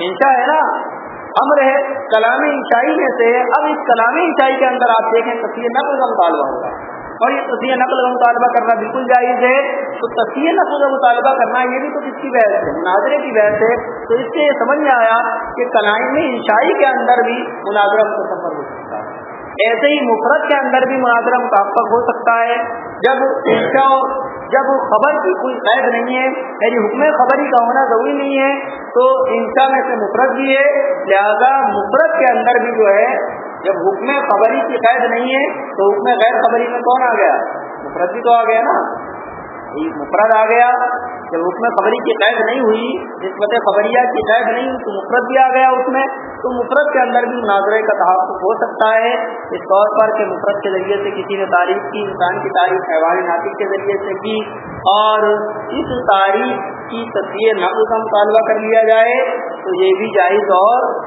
S1: انشا ہے نا؟ امر ہے، کلام انشائی میں سے اب اس کلام انشائی کے اندر آپ دیکھیں تصویر نقل کا مطالبہ ہوگا۔ اور یہ تصویر نقل کا مطالبہ کرنا بالکل جائز ہے۔ تو تصویر نقل کا مطالبہ کرنا یہ بھی تو کس کی بحث ہے؟ مناظرے کی بحث ہے۔ تو اس سے یہ سمجھ میں آیا کہ کلائی انشائی کے اندر بھی مناظرہ متصفر ہو سکتا ہے۔ ایسے ہی مفرت کے اندر بھی مناظرہ متفق ہو سکتا ہے۔ جب انشا جب خبر کی کوئی قید نہیں ہے یعنی حکم خبری کا ہونا ضروری نہیں ہے، تو انشا میں سے مفرت بھی ہے۔ لہذا مفرت کے اندر بھی جو ہے جب حکم خبری کی قید نہیں ہے تو حکم غیر خبری میں کون آ گیا؟ مفرد بھی تو آ گیا نا۔ جی، مفرد آ گیا۔ جب حکم خبری کی قید نہیں ہوئی، نسبت خبریہ کی قید نہیں ہوئی، تو مفرد بھی آ گیا اس میں۔ تو مفرد کے اندر بھی مناظرے کا تحفظ ہو سکتا ہے۔ اس طور پر کہ مفرد کے ذریعے سے کسی نے تاریخ کی، انسان کی تاریخ، حیوان ناطق کے ذریعے سے کی۔ اور اس تاریخ کی تصویر نقل کا مطالبہ کر لیا جائے تو یہ بھی جائز اور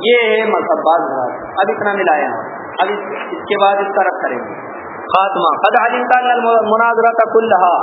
S1: یہ ہے مذہب باز اب اتنا ملایا۔ اب اس کے بعد اس کا رکھ کریں گے۔ خاتمہ۔ قد علمتا مناظرہ کا کل رہا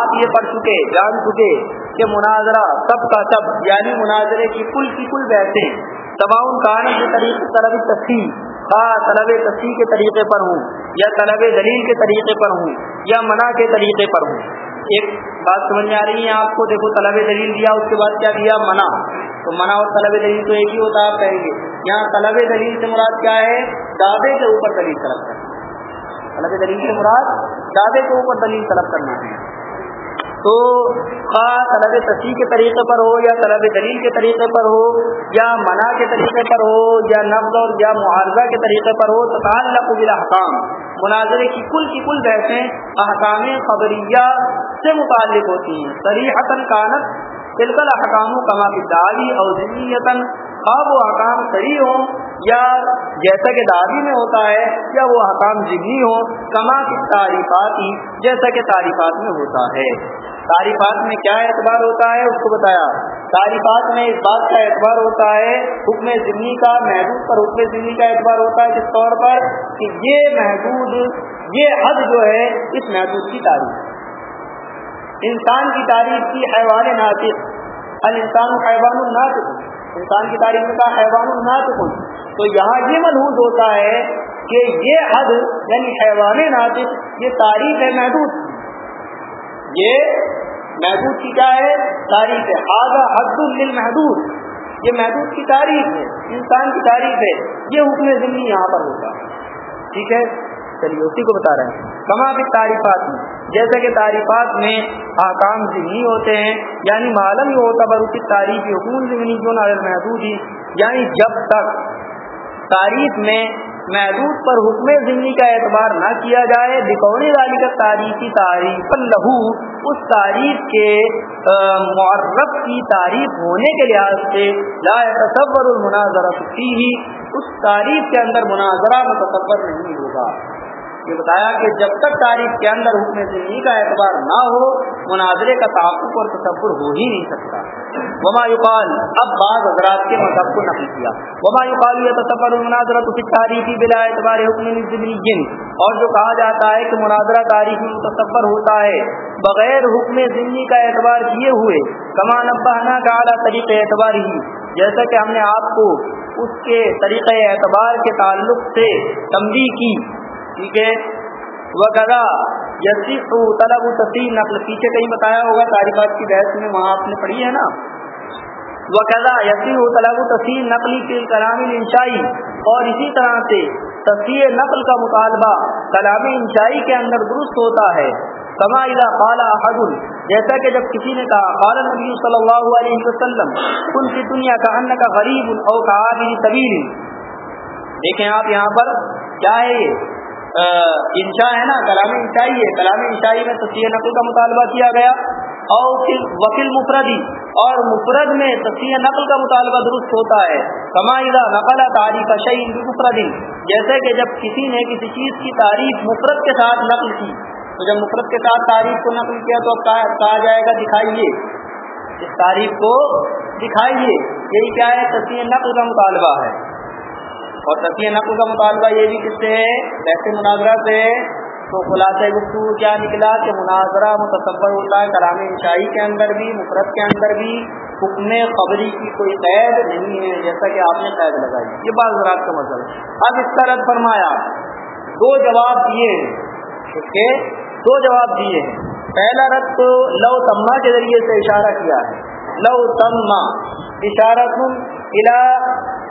S1: آپ یہ پڑھ چکے، جان چکے کہ مناظرہ سب کا سب یعنی مناظرے کی کل کی کل بحثیں تباؤن کہانی کے طریقے طلب تفصیل ہاں طلب تفصیل کے طریقے پر ہوں، یا طلب دلیل کے طریقے پر ہوں، یا منع کے طریقے پر ہوں۔ ایک بات سمجھ میں آ رہی ہے آپ کو؟ دیکھو، طلب دلیل دیا، اس کے بعد کیا دیا؟ منع۔ تو منع اور طلب دلیل تو ایک ہی ہوتا ہے، آپ کہیں گے۔ یہاں طلب دلیل سے مراد کیا ہے؟ دعوے کے اوپر دلیل طلب کرنا۔ طلب دلیل سے مراد دعوے کے اوپر دلیل طلب کرنا ہے۔ تو خواہ طلب تصحیح کے طریقے پر ہو یا طلب دلیل کے طریقے پر ہو یا منع کے طریقے پر ہو یا نفز اور یا معاوضہ کے طریقے پر ہو تعلق مناظرے کی کل کی کل بحثیں احکام خبریہ سے متعلق ہوتی ہیں۔ سریحتاً کانت بالکل احکام و کما کی اور ضمیتاً خواب وہ احکام سری ہوں یا جیسا کہ دادی میں ہوتا ہے یا وہ حکام ذہنی ہو کما کی تعریفات ہی جیسا کہ تعریفات میں ہوتا ہے۔ تعریفات میں کیا اعتبار ہوتا ہے اس کو بتایا۔ تعریفات میں اس بات کا اعتبار ہوتا ہے، حکم ضمنی کا محدود پر حکم ضمنی کا اعتبار ہوتا ہے کس طور پر کہ یہ محدود، یہ حد جو ہے اس محدود کی تعریف۔ انسان کی تعریف کی حیوان ناطق۔ الانسان حیوان الناطق انسان کی تعریف کا حیوان الناطق تو یہاں یہ ملحوظ ہوتا ہے کہ یہ حد یعنی حیوان ناطق، یہ تعریف ہے محدود۔ یہ محدود کی کیا ہے؟ تاریخ ہے۔ آگا حد المحدود یہ محدود کی تاریخ ہے، انسان کی تاریخ ہے۔ یہ حکم زمین یہاں پر ہوگا ٹھیک ہے؟ چلیے، اسی کو بتا رہے ہیں۔ کما بھی تعریفات میں۔ جیسے کہ تعریفات میں آکام ذہنی ہوتے ہیں یعنی معلوم ہی ہوتا بر اسی تاریخ حکومت ذہنی جو نظر محدود ہی یعنی جب تک تاریخ میں محدود پر حکم ضمنی کا اعتبار نہ کیا جائے بکونی والی کا تاریخی تعریف لہو اس تاریخ کے معرف کی تعریف ہونے کے لحاظ سے لا تصور المناظرہ ہی اس تاریخ کے اندر مناظرہ میں تصور نہیں ہوگا۔ یہ بتایا کہ جب تک تاریخ کے اندر حکم زندگی کا اعتبار نہ ہو، مناظرے کا تعاقب اور تصور ہو ہی نہیں سکتا۔ وما یقال اب بعض حضرات کے مذہب کو نقل کیا۔ وما یقال یہ تصور مناظرہ تو تاریخی بلا اعتبار حکم زندگی اور جو کہا جاتا ہے کہ مناظرہ تاریخی متصور ہوتا ہے، بغیر حکم زندگی کا اعتبار کیے ہوئے کمان ابانا کا اعلیٰ طریقہ اعتبار ہی جیسا کہ ہم نے آپ کو اس کے طریقۂ اعتبار کے تعلق سے تمبی کی۔ ٹھیک ہے۔ وغیرہ یسی طلب و تصیح نقل پیچھے کہیں بتایا ہوگا تعریفات کی بحث میں وہاں آپ نے پڑھی ہے نا۔ وغیرہ یسی طلب و تصیح نقلی کے کلامی انشائی اور اسی طرح سے تصویر نقل کا مطالبہ کلامی انشائی کے اندر درست ہوتا ہے۔ کما اذا قال احد جیسا کہ جب کسی نے کہا، قال نبی صلی اللہ علیہ وسلم، کن کی دنیا کا ان کا غریب او کا طویل دیکھیں آپ یہاں پر، کیا ہے انشا ہے نا کلام انشائی ہے۔ کلام انشائی میں تصویر نقل کا مطالبہ کیا گیا۔ اور وکیل مفردی اور مفرد میں تصویر نقل کا مطالبہ درست ہوتا ہے۔ کمائدہ نقل تاریخ شعین مفردی جیسے کہ جب کسی نے کسی چیز کی تعریف مفرد کے ساتھ نقل کی، تو جب مفرد کے ساتھ تعریف کو نقل کیا، تو اب کہا جائے گا دکھائیے۔ اس تاریخ کو دکھائیے۔ یہی کیا ہے؟ تصویر نقل کا مطالبہ ہے۔ اور تقیہ نقل کا مطالبہ یہ بھی کس سے ہے؟ ویسے مناظرہ سے۔ تو خلاصہ گفتگو کیا نکلا کہ مناظرہ متصور ہوتا ہے کلام انشائی کے اندر بھی مفرت کے اندر بھی۔ حکم خبری کی کوئی قید نہیں ہے، جیسا کہ آپ نے قید لگائی۔ یہ بات زراعت کا مطلب ہے۔ اب اس کا رد فرمایا، دو جواب دیے ہیں۔ اس کے دو جواب دیے ہیں۔ پہلا رد تو لو تما کے ذریعے سے اشارہ کیا ہے۔ لو تما اشارہ تم الا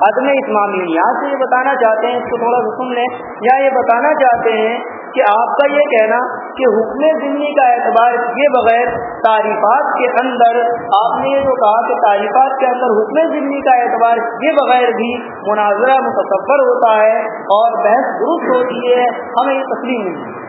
S1: عدم اتمام یہاں سے یہ بتانا چاہتے ہیں، اس کو تھوڑا سن لیں۔ یا یہ بتانا چاہتے ہیں کہ آپ کا یہ کہنا کہ حکم ضمنی کا اعتبار کیے بغیر تعریفات کے اندر، آپ نے یہ جو کہا کہ تعریفات کے اندر حکم ضمنی کا اعتبار کیے بغیر بھی مناظرہ متصور ہوتا ہے اور بحث درست ہوتی ہے، ہمیں یہ تسلیم نہیں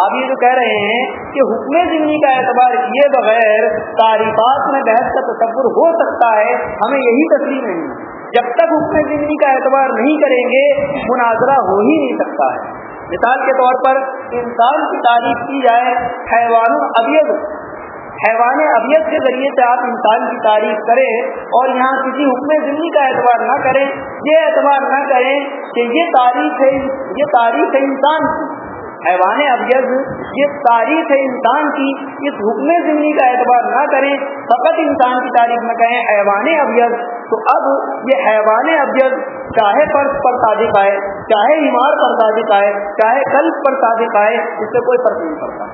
S1: آپ یہ جو کہہ رہے ہیں کہ حکم ضمنی کا اعتبار کیے بغیر تعریفات میں بحث کا تصور ہو سکتا ہے، ہمیں یہی تسلیم نہیں جب تک حکم ضمنی کا اعتبار نہیں کریں گے، مناظرہ ہو ہی نہیں سکتا ہے۔ مثال کے طور پر انسان کی تعریف کی جائے حیوان ابیت حیوان ابیت کے ذریعے سے آپ انسان کی تعریف کریں اور یہاں کسی حکم ضمنی کا اعتبار نہ کریں، یہ اعتبار نہ کریں کہ یہ تعریف ہے، یہ تعریف ہے انسان کی۔ حیوان ابیض، یہ تاریخ ہے انسان کی اس حکم زندگی کا اعتبار نہ کریں، فقط انسان کی تاریخ میں کہیں حیوان ابیض، تو اب یہ حیوان ابیض چاہے فرض پر صادق آئے، چاہے ایمار پر صادق آئے، چاہے قلب پر صادق آئے، اس سے کوئی فرق نہیں پڑتا۔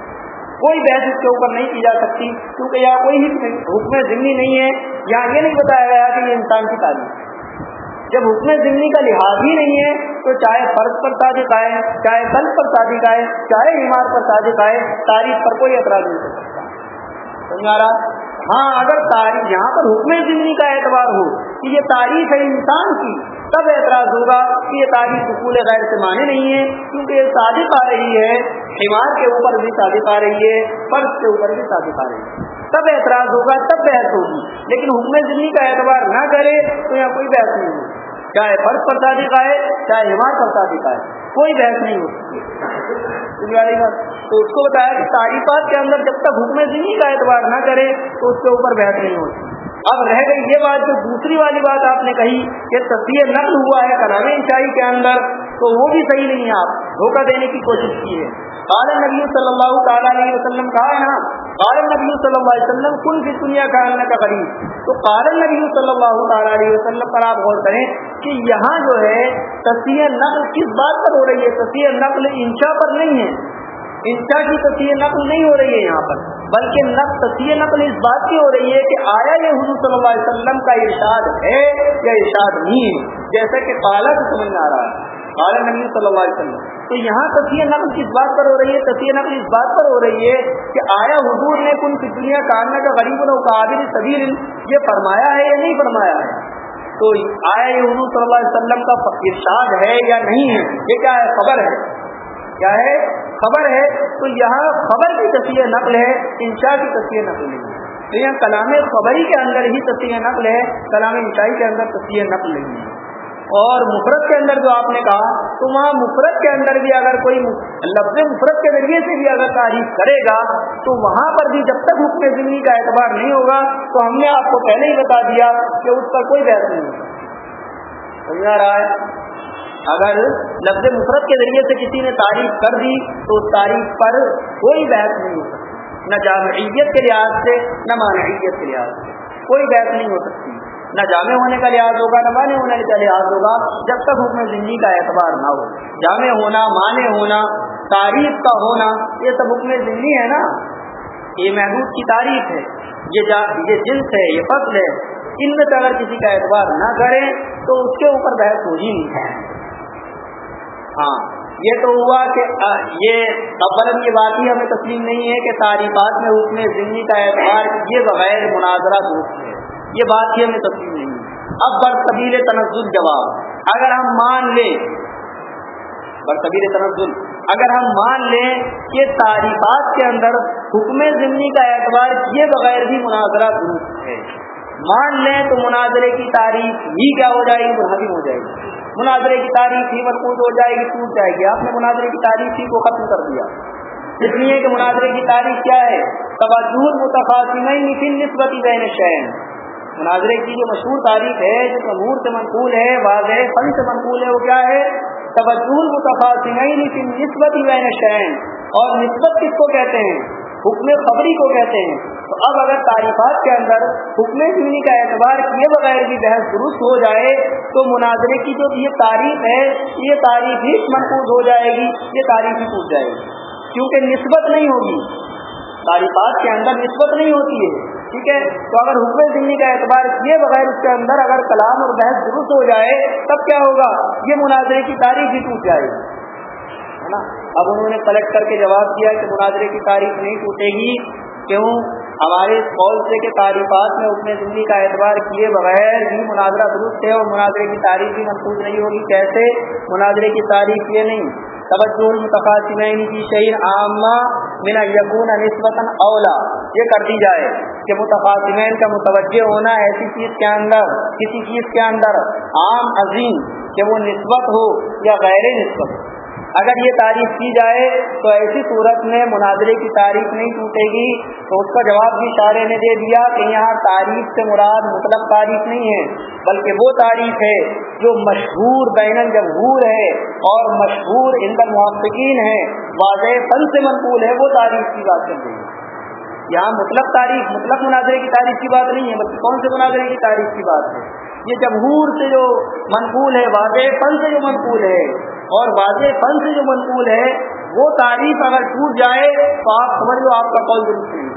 S1: کوئی بحث اس کے اوپر نہیں کی جا سکتی، کیونکہ یہاں کوئی حکم ضمنی نہیں ہے، یہاں یہ نہیں بتایا گیا کہ یہ انسان کی تعلیم جب حکم ضمنی کا لحاظ ہی نہیں ہے، تو چاہے فرض پر صادق آئے، چاہے قلب پر صادق آئے، چاہے بیمار پر صادق آئے، تاریخ پر کوئی اعتراض نہیں کر سکتا۔ سمجھا رہا؟ ہاں اگر تاریخ، یہاں پر حکم ضمنی کا اعتبار ہو کہ یہ تاریخ ہے انسان کی، تب اعتراض ہوگا کہ یہ تاریخ حقول غیر سے مانے نہیں ہے، کیونکہ یہ صادق آ رہی ہے بیمار کے اوپر بھی صادق آ رہی ہے، فرض کے اوپر بھی صادق آ رہی ہے۔ تب اعتراض ہوگا، تب بحث ہوگی۔ لیکن حکم ضمنی کا اعتبار نہ کرے تو یہاں کوئی بحث نہیں ہوگی۔ چاہے فرض پر صادق آئے، چاہے حمایت پر صادق آئے، کوئی بحث نہیں ہوتی تو اس کو بتایا کہ تعریفات کے اندر جب تک حکم ذنی کا اعتبار نہ کرے، تو اس کے اوپر بحث نہیں ہوتی اب رہ گئی یہ بات جو دوسری والی بات آپ نے کہی کہ تصویر نقل ہوا ہے کلام انشائی کے اندر، تو وہ بھی صحیح نہیں ہے۔ آپ دھوکہ دینے کی کوشش کی ہے قال نبی صلی اللہ تعالیٰ علیہ وسلم کہا ہے نا قال نبی صلی اللہ علیہ وسلم کن کی دنیا کا اللہ کا قریب تو قال نبی صلی اللہ تعالیٰ علیہ وسلم پر آپ غور کریں کہ یہاں جو ہے تصویر نقل کس بات پر ہو رہی ہے؟ تصویر نقل انشا پر نہیں ہے۔ انشا کی تصویر نقل نہیں ہو رہی ہے یہاں پر، بلکہ نقل تصویر نقل اس بات کی ہو رہی ہے کہ آیا یہ حضور صلی اللہ علیہ وسلم کا ارشاد ہے یا ارشاد نہیں جیسا کہ کالا سے سمجھ میں آ رہا ہے۔ قال نبی صلی اللہ علیہ وسلم تو یہاں تصویر نقل کس بات پر ہو رہی ہے؟ تصویر نقل اس بات پر ہو رہی ہے کہ آیا حضور نے کن کی دنیا کارنا کا غریب و قابل یہ فرمایا ہے یا نہیں فرمایا ہے؟ تو آیا یہ حضور صلی اللہ علیہ وسلم کا ارشاد ہے یا نہیں ہے؟ یہ کیا ہے؟ خبر ہے۔ کیا ہے؟ خبر ہے۔ تو یہاں خبر کی تصویر نقل ہے، انشاء کی تصویر نقل نہیں ہے۔ تو یہاں کلام خبری کے اندر ہی تصویر نقل ہے، کلام انشائی کے اندر تصویر نقل نہیں ہے۔ اور مفرت کے اندر جو آپ نے کہا، تو وہاں مفرت کے اندر بھی اگر کوئی لفظ مفرت کے ذریعے سے بھی اگر تعریف کرے گا، تو وہاں پر بھی جب تک حکم زندگی کا اعتبار نہیں ہوگا، تو ہم نے آپ کو پہلے ہی بتا دیا کہ اس پر کوئی بحث نہیں سمجھا رہا ہے؟ اگر لفظ مفرت کے ذریعے سے کسی نے تعریف کر دی، تو اس تعریف پر کوئی بحث نہیں ہو سکتی۔ نہ جامعیت کے لحاظ سے، نہ مانعیت کے لحاظ سے۔ کوئی بحث نہیں ہو سکتی۔ نہ جامع ہونے کا لحاظ ہوگا، نہ مانے ہونے کا لحاظ ہوگا، جب تک حکم زندگی کا اعتبار نہ ہو۔ جامع ہونا مانے ہونا تعریف کا ہونا، یہ سب حکم زندگی ہے نا؟ یہ محدود کی تعریف ہے، یہ جا یہ جنس ہے، یہ فصل ہے۔ ان میں سے اگر کسی کا اعتبار نہ کرے، تو اس کے اوپر بحث ہو ہی نہیں۔ ہے ہاں یہ تو ہوا کہ یہ اول یہ بات ہی ہمیں تسلیم نہیں ہے کہ تعریفات میں حکم زندگی کا اعتبار یہ بغیر مناظرہ دوست ہے۔ یہ بات ہی ہمیں تسلیم نہیں اب برطبیل تنزل جواب۔ اگر ہم مان لیں برطبیل تنزل۔ اگر ہم مان لیں کہ تعریفات کے اندر حکم ضمنی کا اعتبار کیے بغیر بھی مناظرہ درست ہے۔ مان لیں تو مناظرے کی تاریخ ہی کیا ہو جائے گی؟ ختم ہو جائے گی۔ مناظرے کی تاریخ ہی مرکوز ہو جائے گی، ٹوٹ جائے گی۔ آپ نے مناظرے کی تاریخ ہی کو ختم کر دیا۔ اس لیے کہ مناظرے کی تاریخ کیا ہے؟ توجہ متفاصمین نسبتی بین شہن مناظرے کی جو مشہور تاریخ ہے، جو امور سے منقول ہے، واضح فن سے منقول ہے، وہ کیا ہے؟ توجہ متفاصین نسبت بین شہن اور نسبت کس کو کہتے ہیں؟ حکم خبری کو کہتے ہیں. تو اب اگر تعریفات کے اندر حکم چنی کا اعتبار کیے بغیر بھی بحث درست ہو جائے، تو مناظرے کی جو یہ تعریف ہے، یہ تعریف ہی منقوض ہو جائے گی، یہ تعریف ہی ٹوٹ جائے گی. کیونکہ نسبت نہیں ہوگی. تعریفات کے اندر نسبت نہیں ہوتی ہے. ٹھیک ہے؟ تو اگر حکم ضمنی کا اعتبار کیے بغیر اس کے اندر اگر کلام اور بحث درست ہو جائے، تب کیا ہوگا؟ یہ مناظرے کی تاریخ ہی ٹوٹ جائے گی، ہے نا؟ اب انہوں نے کلیکٹ کر کے جواب دیا کہ مناظرے کی تاریخ نہیں ٹوٹے گی، کیوں؟ ہمارے قول سے کہ تعریفات میں حکم ضمنی کا اعتبار کیے بغیر بھی مناظرہ درست ہے اور مناظرے کی تاریخ بھی محفوظ نہیں ہوگی، کیسے؟ مناظرے کی تاریخ یہ نہیں۔ توجہ متقاسمین کی شعر عامہ من یقون نسبتا اولا۔ یہ کر دی جائے کہ متقاسمین کا متوجہ ہونا ایسی چیز کے اندر، کسی چیز کے اندر عام عظیم کہ وہ نسبت ہو یا غیر نسبت ہو۔ اگر یہ تعریف کی جائے تو ایسی صورت میں مناظرے کی تعریف نہیں ٹوٹے گی، تو اس کا جواب بھی شارے نے دے دیا کہ یہاں تعریف سے مراد مطلب تعریف نہیں ہے، بلکہ وہ تعریف ہے جو مشہور بین الجمہور ہے اور مشہور اندر محققین ہے، واضح فن سے منقول ہے، وہ تعریف کی بات کر رہی ہے۔ یہاں مطلب تعریف مطلب مناظرے کی تعریف کی بات نہیں ہے، بلکہ کون سے مناظرے کی تعریف کی بات ہے؟ یہ جمہور سے جو منقول ہے، واضح فن سے جو منقول ہے۔ اور واضح فن سے جو منقول ہے، وہ تعریف اگر ٹوٹ جائے تو آپ سمجھ لو آپ کا قول درست نہیں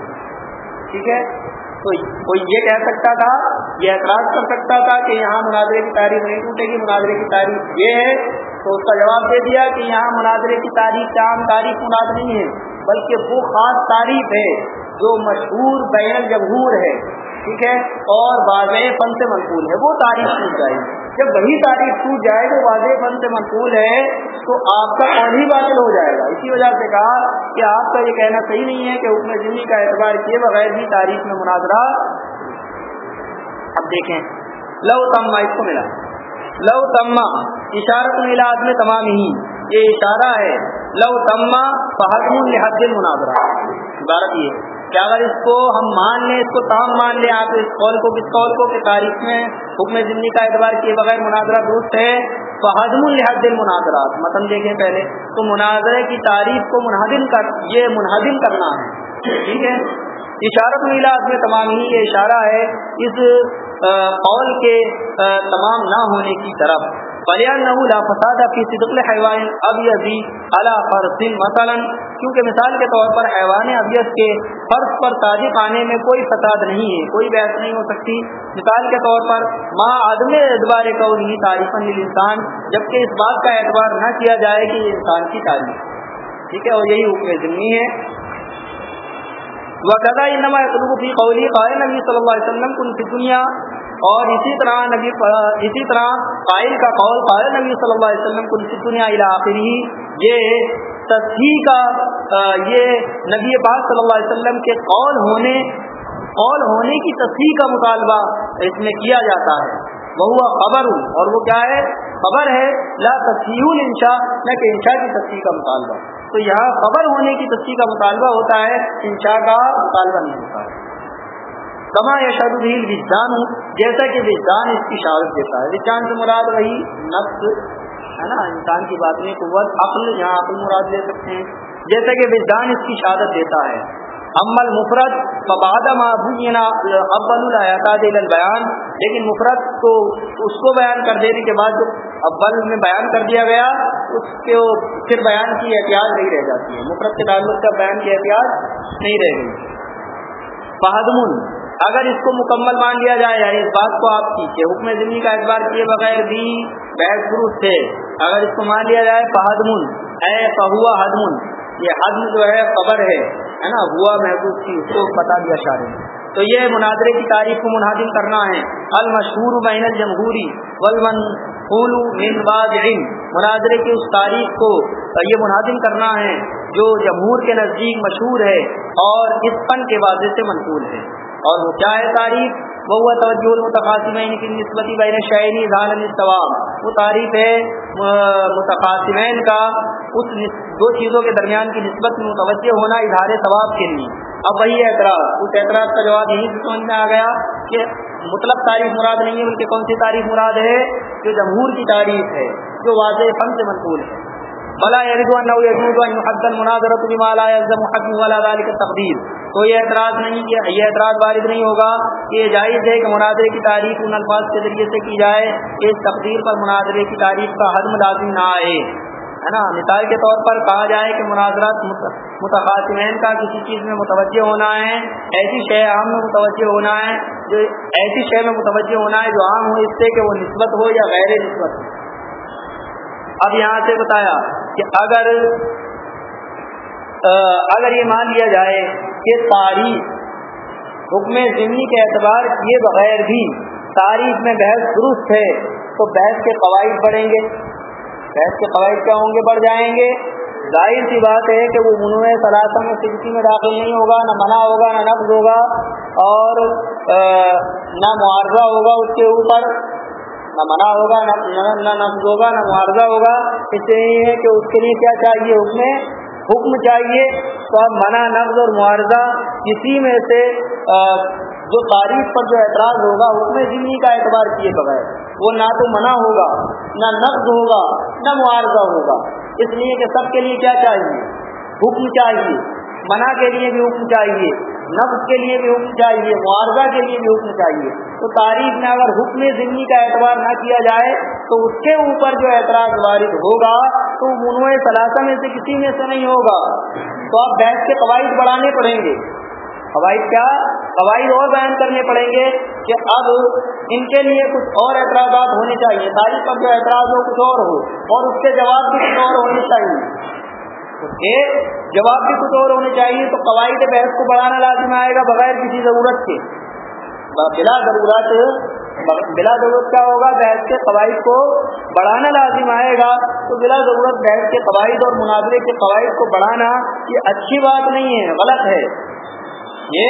S1: ٹھیک ہے؟ تو کوئی یہ کہہ سکتا تھا، یہ اعتراض کر سکتا تھا کہ یہاں مناظرے کی تاریخ نہیں ٹوٹے گی، مناظرے کی تاریخ یہ ہے۔ تو اس کا جواب دے دیا کہ یہاں مناظرے کی تاریخ عام تاریخ مراد نہیں ہے، بلکہ وہ خاص تعریف ہے جو مشہور بین الجمہور ہے۔ ٹھیک ہے؟ اور واضح فن سے منقول ہے، وہ تاریخ ٹوٹ جائے گی۔ جب وہی تاریخ ٹوٹ جائے تو واضح فن سے منقول ہے تو آپ کا اور ہی باطل ہو جائے گا۔ اسی وجہ سے کہا کہ آپ کا یہ کہنا صحیح نہیں ہے کہ حکم ضمنی کا اعتبار کیے بغیر بھی تاریخ میں مناظرہ۔ اب دیکھیں۔ لو تما اس کو ملا۔ لو تما اشارت ملاد میں تمام ہی۔ یہ اشارہ ہے۔ لو تما فہم الحد المناظرہ۔ عبارت یہ کہ اگر اس کو ہم مان لیں، اس کو تام مان لیں، آپ اس قول کو کس قول کو کہ تاریخ میں حکم ضمنی کا اعتبار کیے بغیر مناظرہ درست ہے، تو حضم الحد المناظرات۔ مطلب متن دیکھیں پہلے تو مناظرے کی تعریف کو منہدم کر، یہ منہدم کرنا ہے۔ ٹھیک ہے؟ اشارت میلاد میں تمام ہی یہ اشارہ ہے، اس قول کے تمام نہ ہونے کی طرف۔ لا فساد فی صدق الحیوان ابیضی علی فرض مثلا کیونکہ مثال کے طور پر حیوان ابیض کے فرض پر صادق آنے میں کوئی فساد نہیں ہے، کوئی بحث نہیں ہو سکتی۔ مثال کے طور پر ما عدم اعتبار قولی تعریف انسان جبکہ اس بات کا اعتبار نہ کیا جائے کہ یہ انسان کی تعریف ٹھیک ہے، اور یہی حکم ضمنی ہے۔ وقضا انما يطلب في قولی قائل نبی صلی اللہ علیہ وسلم، کن فی دنیا اور اسی طرح نبی اسی طرح قائل کا قول، قائل نبی صلی اللہ علیہ وسلم، کن فی دنیا آخری یہ تصحیح کا یہ نبی پاک صلی اللہ علیہ وسلم کے قول ہونے قول ہونے کی تصحیح کا مطالبہ اس میں کیا جاتا ہے۔ وہ خبر ہوں اور وہ کیا ہے؟ خبر ہے، لا تصحیح الانشاء نہ کہ انشاء کی تصحیح کا مطالبہ۔ تو یہاں خبر ہونے کی تصحیح کا مطالبہ ہوتا ہے، انشاء کا مطالبہ نہیں ہوتا۔ ہے کما یا شاد وجدان ہوں جیسا کہ وجدان اس کی شہادت دیتا ہے۔ وجدان سے مراد وہی نفس، ہے نا؟ انسان کی بات میں قوت، عقل، یہاں عقل مراد لے سکتے ہیں۔ جیسا کہ وجدان اس کی شہادت دیتا ہے۔ امل مفرت ابل بیان لیکن مفرت کو اس کو بیان کر دینے کے بعد جو ابل میں بیان کر دیا گیا، اس کے پھر بیان کی احتیاط نہیں رہ جاتی ہے۔ مفرت کے تعلق کا بیان کی احتیاط نہیں رہ گئی۔ فہدمن اگر اس کو مکمل مان لیا جائے یعنی اس بات کو آپ کی کہ حکم ضمنی کا اعتبار کیے بغیر بھی بحث درست ہے اگر اس کو مان لیا جائے، فہدمن۔ اے، فہوا حدمن۔ یہ حدم جو ہے خبر ہے۔ ہے نا؟ ہوا محبوب کی اس کو بتا دیا شاہ تو یہ مناظرے کی تاریخ کو منہدم کرنا ہے۔ المشہور بین الجمہوری ولمن مناظرے کی اس تاریخ کو یہ منہدم کرنا ہے۔ جو جمہور کے نزدیک مشہور ہے اور اس فن کے واضح سے منقول ہے۔ اور وہ کیا ہے تاریخ وہ توجہ المتقاسمین کی نسبتی بین شعری ظالم ثواب وہ تعریف ہے متقاسمین کا۔ اس دو چیزوں کے درمیان کی نسبت میں متوجہ ہونا اظہار ثواب کے لیے۔ اب وہی اعتراض، اس اعتراض کا جواب یہی سے سمجھ میں آ گیا کہ مطلب تاریخ مراد نہیں ہے، بلکہ کون سی تاریخ مراد ہے؟ جو جمہور کی تاریخ ہے، جو واضح فن سے منقول ہے۔ بلا تقدیر تو یہ اعتراض نہیں کیا یہ اعتراض وارد نہیں ہوگا کہ یہ جائز ہے کہ مناظرے کی تاریخ ان الفاظ کے ذریعے سے کی جائے، اس تقدیر پر مناظرے کی تاریخ کا حدم لازم نہ آئے، ہے نا؟ مثال کے طور پر کہا جائے کہ مناظرات متقاسمین کا کسی چیز میں متوجہ ہونا ہے، ایسی شے عام میں متوجہ ہونا ہے، جو ایسی شے میں متوجہ ہونا ہے جو عام ہو، اس سے کہ وہ نسبت ہو یا غیر نسبت ہو۔ اب یہاں سے بتایا کہ اگر اگر یہ مان لیا جائے کہ تاریخ، حکم ضمنی کے اعتبار کیے بغیر بھی تاریخ میں بحث درست ہے، تو بحث کے قواعد پڑھیں گے۔ بحث کے قواعد کیا ہوں گے؟ بڑھ جائیں گے۔ ظاہر سی بات ہے کہ وہ منوع ثلاثہ میں سکتی میں داخل نہیں ہوگا، نہ منع ہوگا، نہ نفز ہوگا اور نہ معارضہ ہوگا اس کے اوپر۔ نہ منع ہوگا، نہ نفز ہوگا، نہ معارضہ ہوگا۔ اس سے یہ ہے کہ اس کے لیے کیا چاہیے؟ حکم حکم چاہیے تو اب منع نفز اور معارضہ کسی میں سے جو تاریخ پر جو اعتراض ہوگا حکم ضمنی کا اعتبار کیے بغیر۔ وہ نہ تو منع ہوگا، نہ نقد ہوگا، نہ معارضہ ہوگا۔ اس لیے کہ سب کے لیے کیا چاہیے؟ حکم چاہیے۔ منع کے لیے بھی حکم چاہیے نفس کے لیے بھی حکم چاہیے، معارضہ کے لیے بھی حکم چاہیے۔ تو تاریخ میں اگر حکم ضمنی کا اعتبار نہ کیا جائے تو اس کے اوپر جو اعتراض وارد ہوگا تو منوع ثلاثہ میں سے کسی میں سے نہیں ہوگا۔ تو آپ بحث کے قواعد بڑھانے پڑیں گے۔ قواعد کیا؟ قواعد اور بیان کرنے پڑیں گے کہ اب ان کے لیے کچھ اور اعتراضات ہونے چاہیے۔ تاریخ پر جو اعتراض ہو، کچھ اور ہو اور اس کے جواب بھی کچھ اور ہونے چاہیے۔ جواب بھی کچھ اور ہونے چاہیے تو قواعد بحث کو بڑھانا لازم آئے گا بغیر کسی ضرورت کے۔ بلا ضرورت بلا ضرورت کیا ہوگا؟ بحث کے قواعد کو بڑھانا لازم آئے گا۔ تو بلا ضرورت بحث کے قواعد اور مناظرے کے قواعد کو بڑھانا یہ اچھی بات نہیں ہے، غلط ہے۔ یہ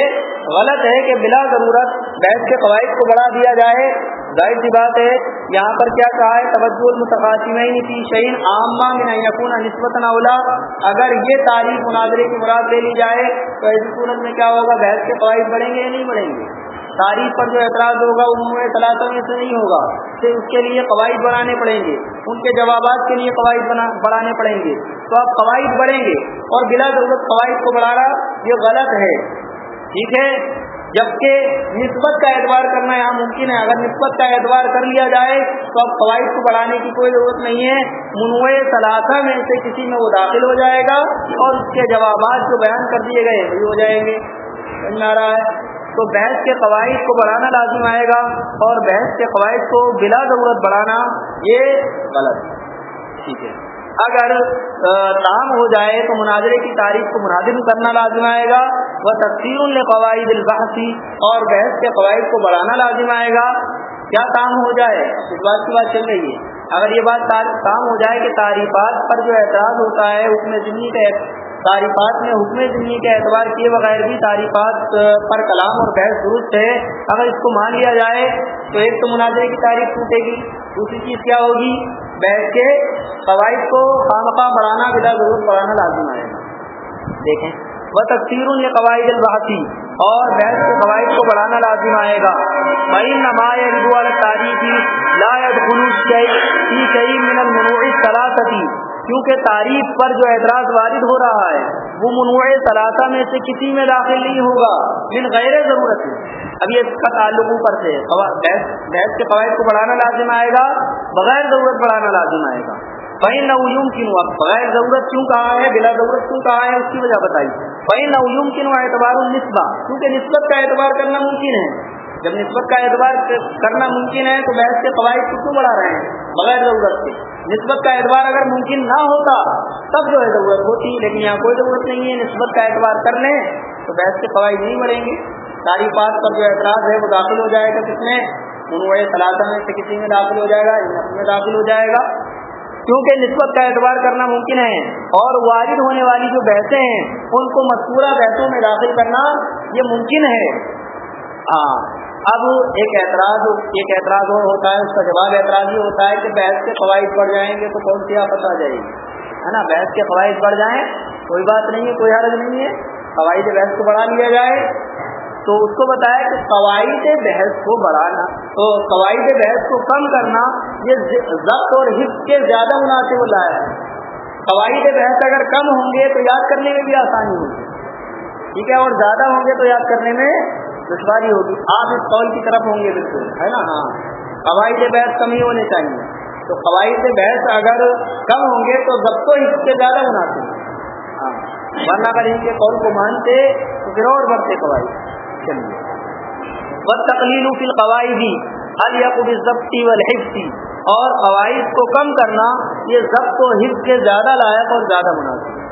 S1: غلط ہے کہ بلا ضرورت بحث کے قواعد کو بڑھا دیا جائے۔ ظاہر سی بات ہے، یہاں پر کیا کہا ہے؟ توجہ المتقاسمین فی شعین عامہ من یقون نسبت اولا۔ اگر یہ تاریخ مناظرے کی مراد لے لی جائے، تو ایسی صورت میں کیا ہوگا؟ بحث کے قواعد بڑھیں گے یا نہیں بڑھیں گے؟ تاریخ پر جو اعتراض ہوگا ان طلاقوں میں سے نہیں ہوگا پھر اس کے لیے قواعد بڑھانے پڑیں گے۔ ان کے جوابات کے لیے قواعد بڑھانے پڑیں گے۔ تو آپ قواعد بڑھیں گے اور بلا ضرورت قواعد کو بڑھانا یہ غلط ہے۔ ٹھیک ہے؟ جبکہ نسبت کا اعتبار کرنا یہاں ممکن ہے۔ اگر نسبت کا اعتبار کر لیا جائے تو اب قواعد کو بڑھانے کی کوئی ضرورت نہیں ہے۔ منوع ثلاثہ میں سے کسی میں وہ داخل ہو جائے گا اور اس کے جوابات جو بیان کر دیے گئے وہی ہو جائیں گے۔ سمجھ آ رہا ہے تو بحث کے قواعد کو بڑھانا لازم آئے گا اور بحث کے قواعد کو بلا ضرورت بڑھانا یہ غلط ٹھیک ہے۔ اگر کام ہو جائے تو مناظرے کی تاریخ کو مناظر کرنا لازم آئے گا۔ وہ تفصیل القواعد البحثی اور بحث کے قواعد کو بڑھانا لازم آئے گا۔ کیا کام ہو جائے؟ اس بات کی بات چل رہی ہے۔ اگر یہ بات کام ہو جائے کہ تعریفات پر جو اعتراض ہوتا ہے اس میں ضمنی کا تعریفات میں حکم ضمنی کے اعتبار کیے بغیر بھی تعریفات پر کلام اور بحث درست ہے۔ اگر اس کو مان لیا جائے تو ایک تو مناظرے کی تعریف ٹوٹے گی، دوسری چیز کیا ہوگی؟ بحث کے قواعد کو خامخواہ بڑھانا بلا ضرورت بڑھانا لازم آئے گا دیکھیں۔ وہ تقسیر یہ قواعد البحثی اور بحث کے قواعد کو بڑھانا لازم آئے گا۔ بھائی نمایاں تاریخی لا خلوص صحیح من المنوع ثلاثتی کیونکہ تعریف پر جو اعتراض وارد ہو رہا ہے، وہ منوع ثلاثہ میں سے کسی میں داخل نہیں ہوگا، من غیر ضرورت ہے۔ اب یہ اس کا تعلق اوپر سے بحث کے قواعد کو بڑھانا لازم آئے گا، بغیر ضرورت بڑھانا لازم آئے گا۔ بھائی نویم کیوں اب بغیر ضرورت کیوں کہا ہے، بلا ضرورت کیوں کہا ہے، اس کی وجہ بتائی بھائی نویم کیوں اعتبار النسبہ، کیونکہ نسبت کا اعتبار کرنا ممکن ہے۔ جب نسبت کا اعتبار کرنا ممکن ہے، تو بحث کے قواعد کو کیوں بڑھا رہے ہیں؟ بغیر ضرورت کے۔ نسبت کا اعتبار اگر ممکن نہ ہوتا، تب جو ہے ضرورت ہوتی، لیکن یہاں کوئی ضرورت نہیں ہے، نسبت کا اعتبار کر لیں تو بحث کے فوائد نہیں بڑھیں گے۔ تعریفات پر جو اعتراض ہے وہ داخل ہو جائے گا کس میں؟ انہوں صلاح میں سے کسی میں داخل ہو جائے گا میں داخل ہو جائے گا۔ کیونکہ نسبت کا اعتبار کرنا ممکن ہے اور وارد ہونے والی جو بحثیں ہیں، ان کو مذکورہ بحثوں میں داخل کرنا یہ ممکن ہے۔ ہاں۔ اب ایک اعتراض ایک اعتراض اور ہوتا ہے، اس کا جواب اعتراض یہ ہوتا ہے کہ بحث کے فوائد بڑھ جائیں گے تو کون سی آفت آ جائے گی؟ ہے نا؟ بحث کے فوائد بڑھ جائیں، کوئی بات نہیں ہے، کوئی حرض نہیں ہے۔ فوائد بحث کو بڑھا لیا جائے۔ تو اس کو بتایا کہ قواعد بحث کو بڑھانا، تو قواعد بحث کو کم کرنا، یہ ضبط اور حفظ کے زیادہ مناسب لایا ہے۔ قواعد بحث اگر کم ہوں گے تو یاد کرنے میں بھی آسانی ہوگی۔ ٹھیک ہے؟ اور زیادہ ہوں گے تو یاد کرنے میں دشواری ہوگی۔ آپ اس قول کی طرف ہوں گے بالکل، ہے نا؟ ہاں۔ قواعد بحث کم ہی ہونے چاہیے۔ تو قواعد بحث اگر کم ہوں گے تو ضبط و اس سے زیادہ مناسب ہاں۔ ورنہ اگر ان کے قول کو مانتے تو پھر اور بڑھتے قواعد۔ چلیے۔ بس تقلیل فی القواعدی القب ضبطی و اور قواعد کو کم کرنا یہ ضبط و حفظ کے زیادہ لائق اور زیادہ مناسب ہے۔